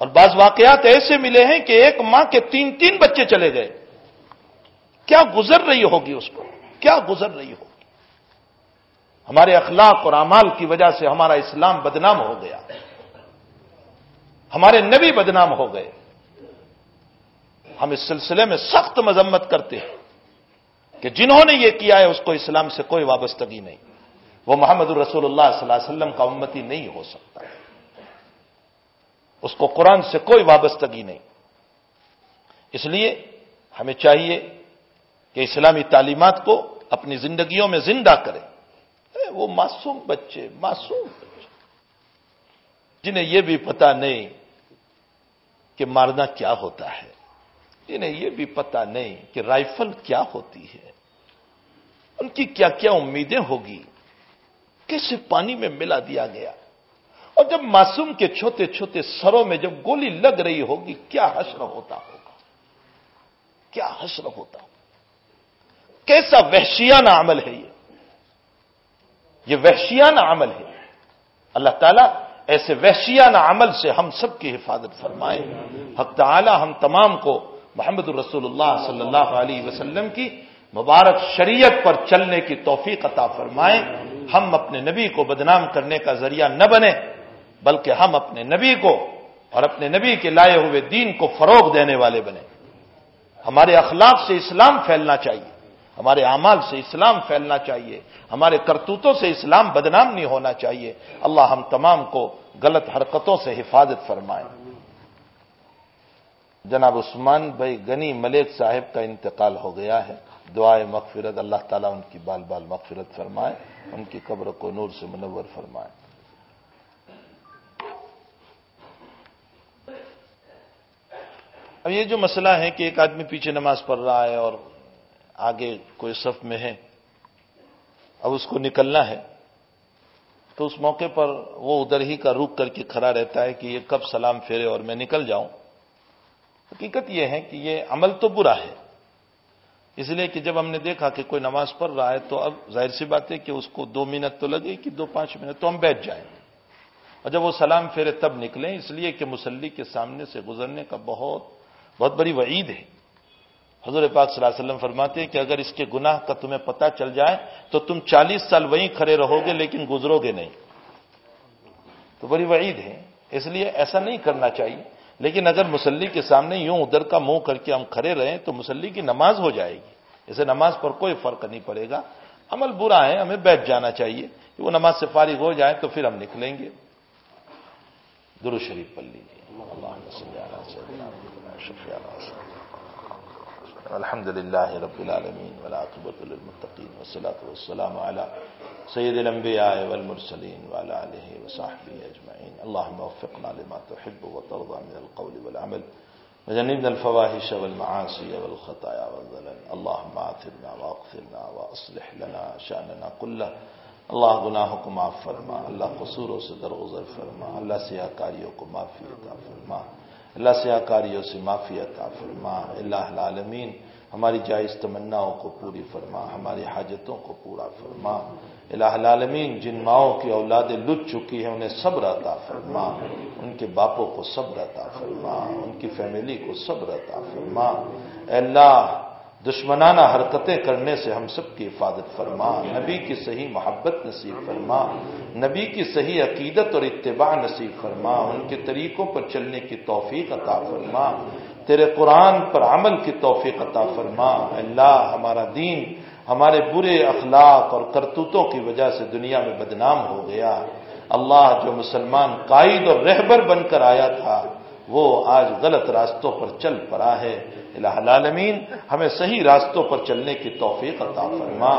اور بعض واقعات ایسے ملے ہیں کہ ایک ماں کے تین تین بچے چلے گئے۔ کیا گزر رہی ہوگی اس کو؟ کیا گزر رہی ہوگی؟ ہمارے اخلاق اور اعمال کی وجہ سے ہمارا اسلام بدنام ہو گیا۔ ہمارے نبی بدنام ہو گئے۔ ہم اس سلسلے میں سخت مذمت کرتے ہیں کہ جنہوں نے یہ کیا ہے اس کو اسلام سے کوئی وابستگی نہیں۔ وہ محمد الرسول اللہ صلی اللہ علیہ وسلم کا امتی نہیں ہو سکتا۔ اس کو قرآن سے کوئی وابستگی نہیں۔ اس لیے ہمیں چاہیے کہ اسلامی تعلیمات کو اپنی زندگیوں میں زندہ کرے۔ وہ معصوم بچے معصوم بچے۔ جنہیں یہ بھی پتا نہیں کہ مارنا کیا ہوتا ہے۔ انہیں یہ بھی پتا نہیں کہ رائفل کیا ہوتی ہے۔ ان کی کیا کیا امیدیں ہوگی۔ کیسے پانی میں ملا دیا گیا۔ اور جب معصوم کے چھوٹے چھوٹے سروں میں جب گولی لگ رہی ہوگی، کیا حشر ہوتا ہوگا؟ کیا حشر ہوتا ہوگا؟ کیسا وحشیانہ عمل ہے یہ؟ یہ وحشیانہ عمل ہے۔ اللہ تعالیٰ ایسے وحشیانہ عمل سے ہم سب کی حفاظت فرمائے۔ حق تعالی ہم تمام کو محمد الرسول اللہ صلی اللہ علیہ وسلم کی مبارک شریعت پر چلنے کی توفیق عطا فرمائے۔ ہم اپنے نبی کو بدنام کرنے کا ذریعہ نہ بنے، بلکہ ہم اپنے نبی کو اور اپنے نبی کے لائے ہوئے دین کو فروغ دینے والے بنے۔ ہمارے اخلاق سے اسلام پھیلنا چاہیے۔ ہمارے اعمال سے اسلام پھیلنا چاہیے، ہمارے کرتوتوں سے اسلام بدنام نہیں ہونا چاہیے۔ اللہ ہم تمام کو غلط حرکتوں سے حفاظت فرمائے۔ جناب عثمان بھائی گنی ملیک صاحب کا انتقال ہو گیا ہے۔ دعائے مغفرت، اللہ تعالیٰ ان کی بال بال مغفرت فرمائے، ان کی قبر کو نور سے منور فرمائے۔ اب یہ جو مسئلہ ہے کہ ایک آدمی پیچھے نماز پڑھ رہا ہے اور آگے کوئی صف میں ہے، اب اس کو نکلنا ہے، تو اس موقع پر وہ ادھر ہی کا روک کر کے کھڑا رہتا ہے کہ یہ کب سلام پھیرے اور میں نکل جاؤں۔ حقیقت یہ ہے کہ یہ عمل تو برا ہے۔ اس لیے کہ جب ہم نے دیکھا کہ کوئی نماز پڑھ رہا ہے تو اب ظاہر سی بات ہے کہ اس کو دو منٹ تو لگے کہ دو پانچ منٹ تو ہم بیٹھ جائیں۔ اور جب وہ سلام پھیرے تب نکلیں، اس لیے کہ مسلی کے سامنے سے گزرنے کا بہت بہت بڑی وعید ہے۔ حضور پاک صلی اللہ علیہ وسلم فرماتے ہیں کہ اگر اس کے گناہ کا تمہیں پتہ چل جائے تو تم چالیس سال وہیں کھڑے رہو گے لیکن گزرو گے نہیں۔ تو بڑی وعید ہے۔ اس لیے ایسا نہیں کرنا چاہیے۔ لیکن اگر مسلی کے سامنے یوں ادھر کا منہ کر کے ہم کھڑے رہیں تو مسلی کی نماز ہو جائے گی۔ اسے نماز پر کوئی فرق نہیں پڑے گا۔ عمل برا ہے، ہمیں بیٹھ جانا چاہیے۔ کہ وہ نماز سے فارغ ہو جائے تو پھر ہم نکلیں گے۔ درو شریف پڑھ لیجیے الحمد لله رب العالمين والعاقبة للمتقين والصلاة والسلام على سيد الأنبياء والمرسلين وعلى آله وصحبه أجمعين اللهم وفقنا لما تحب وترضى من القول والعمل. وجنبنا الفواحش والمعاصي والخطايا والظلم اللهم آثرنا واغفرنا وأصلح لنا شأننا كله. اللہ گناہوں کو معاف فرما، اللہ قصوروں سے درگزر فرما، اللہ سیاہ کاریوں کو معافی عطا فرما. اللہ سے آکاریوں سے معافی عطا فرما، اللہ العالمین، ہماری جائز تمناؤں کو پوری فرما، ہماری حاجتوں کو پورا فرما۔ الہ العالمین، جن ماؤں کی اولادیں لٹ چکی ہیں، انہیں صبر عطا فرما۔ ان کے باپوں کو صبر عطا فرما۔ ان کی فیملی کو صبر عطا فرما۔ اللہ دشمنانہ حرکتیں کرنے سے ہم سب کی حفاظت فرما، نبی کی صحیح محبت نصیب فرما، نبی کی صحیح عقیدت اور اتباع نصیب فرما، ان کے طریقوں پر چلنے کی توفیق عطا فرما، تیرے قرآن پر عمل کی توفیق عطا فرما۔ اللہ، ہمارا دین ہمارے برے اخلاق اور کرتوتوں کی وجہ سے دنیا میں بدنام ہو گیا۔ اللہ جو مسلمان قائد اور رہبر بن کر آیا تھا، وہ آج غلط راستوں پر چل پڑا ہے۔ الہ العالمین، ہمیں صحیح راستوں پر چلنے کی توفیق عطا فرما۔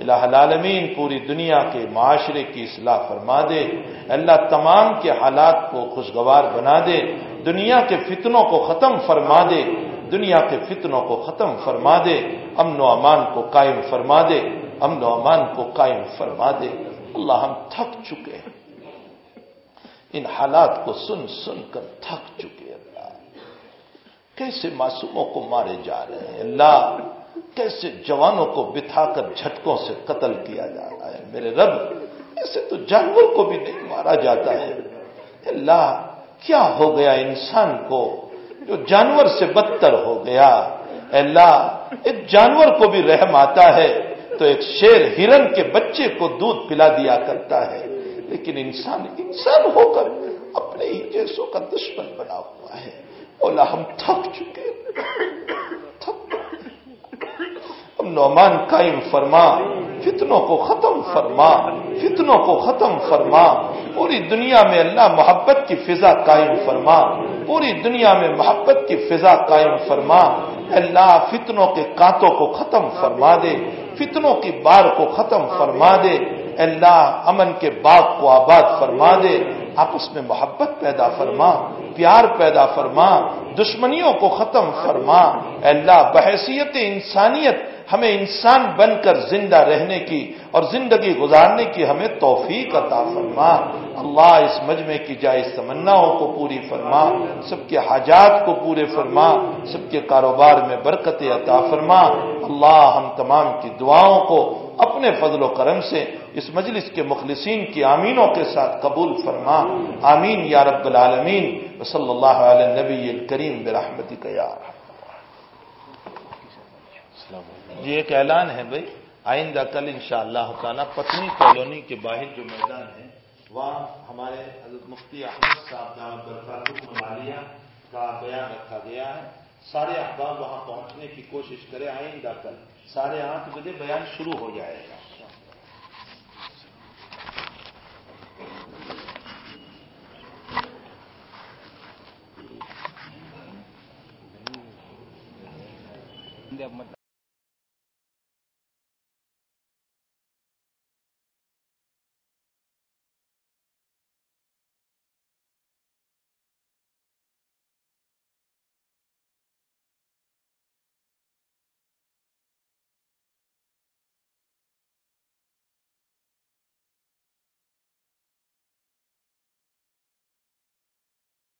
الہ العالمین، پوری دنیا کے معاشرے کی اصلاح فرما دے۔ اللہ تمام کے حالات کو خوشگوار بنا دے۔ دنیا کے فتنوں کو ختم فرما دے۔ دنیا کے فتنوں کو ختم فرما دے۔ امن و امان کو قائم فرما دے۔ امن و امان کو قائم فرما دے۔ اللہ ہم تھک چکے ہیں۔ ان حالات کو سن سن کر تھک چکے کیسے معصوموں کو مارے جا رہے ہیں؟ اللہ کیسے جوانوں کو بٹھا کر جھٹکوں سے قتل کیا جا رہا ہے؟ میرے رب، ایسے تو جانور کو بھی نہیں مارا جاتا ہے۔ اللہ، کیا ہو گیا انسان کو جو جانور سے بدتر ہو گیا؟ اللہ، ایک جانور کو بھی رحم آتا ہے تو ایک شیر ہرن کے بچے کو دودھ پلا دیا کرتا ہے۔ لیکن انسان انسان ہو کر اپنے ہی جیسوں کا دشمن بنا ہوا ہے۔ اولا ہم تھک چکے تھک ہم نعمان قائم فرما، فتنوں کو ختم فرما، فتنوں کو ختم فرما۔ پوری دنیا میں اللہ محبت کی فضا قائم فرما۔ پوری دنیا میں محبت کی فضا قائم فرما۔ اللہ فتنوں کے کانتوں کو ختم فرما دے، فتنوں کی بار کو ختم فرما دے۔ اللہ امن کے باغ کو آباد فرما دے آپس میں محبت پیدا فرما، پیار پیدا فرما، دشمنیوں کو ختم فرما۔ اللہ بحثیت انسانیت ہمیں انسان بن کر زندہ رہنے کی اور زندگی گزارنے کی ہمیں توفیق عطا فرما۔ اللہ اس مجمع کی جائز تمناؤں کو پوری فرما، سب کے حاجات کو پورے فرما، سب کے کاروبار میں برکت عطا فرما۔ اللہ ہم تمام کی دعاؤں کو اپنے فضل و کرم سے اس مجلس کے مخلصین کی آمینوں کے ساتھ قبول فرما۔ آمین یا رب العالمین۔ صلی اللہ علیہ نبی الکریم برحمتی کا یہ ایک اعلان ہے بھائی، آئندہ کل انشاءاللہ اللہ تعالیٰ پتنی کالونی کے باہر جو میدان ہے، وہاں ہمارے حضرت مفتی احمد صاحب مالیہ کا بیان رکھا گیا ہے، سارے احباب وہاں پہنچنے کی کوشش کریں آئندہ کل ساڑھے آٹھ بجے بیان شروع ہو جائے گا۔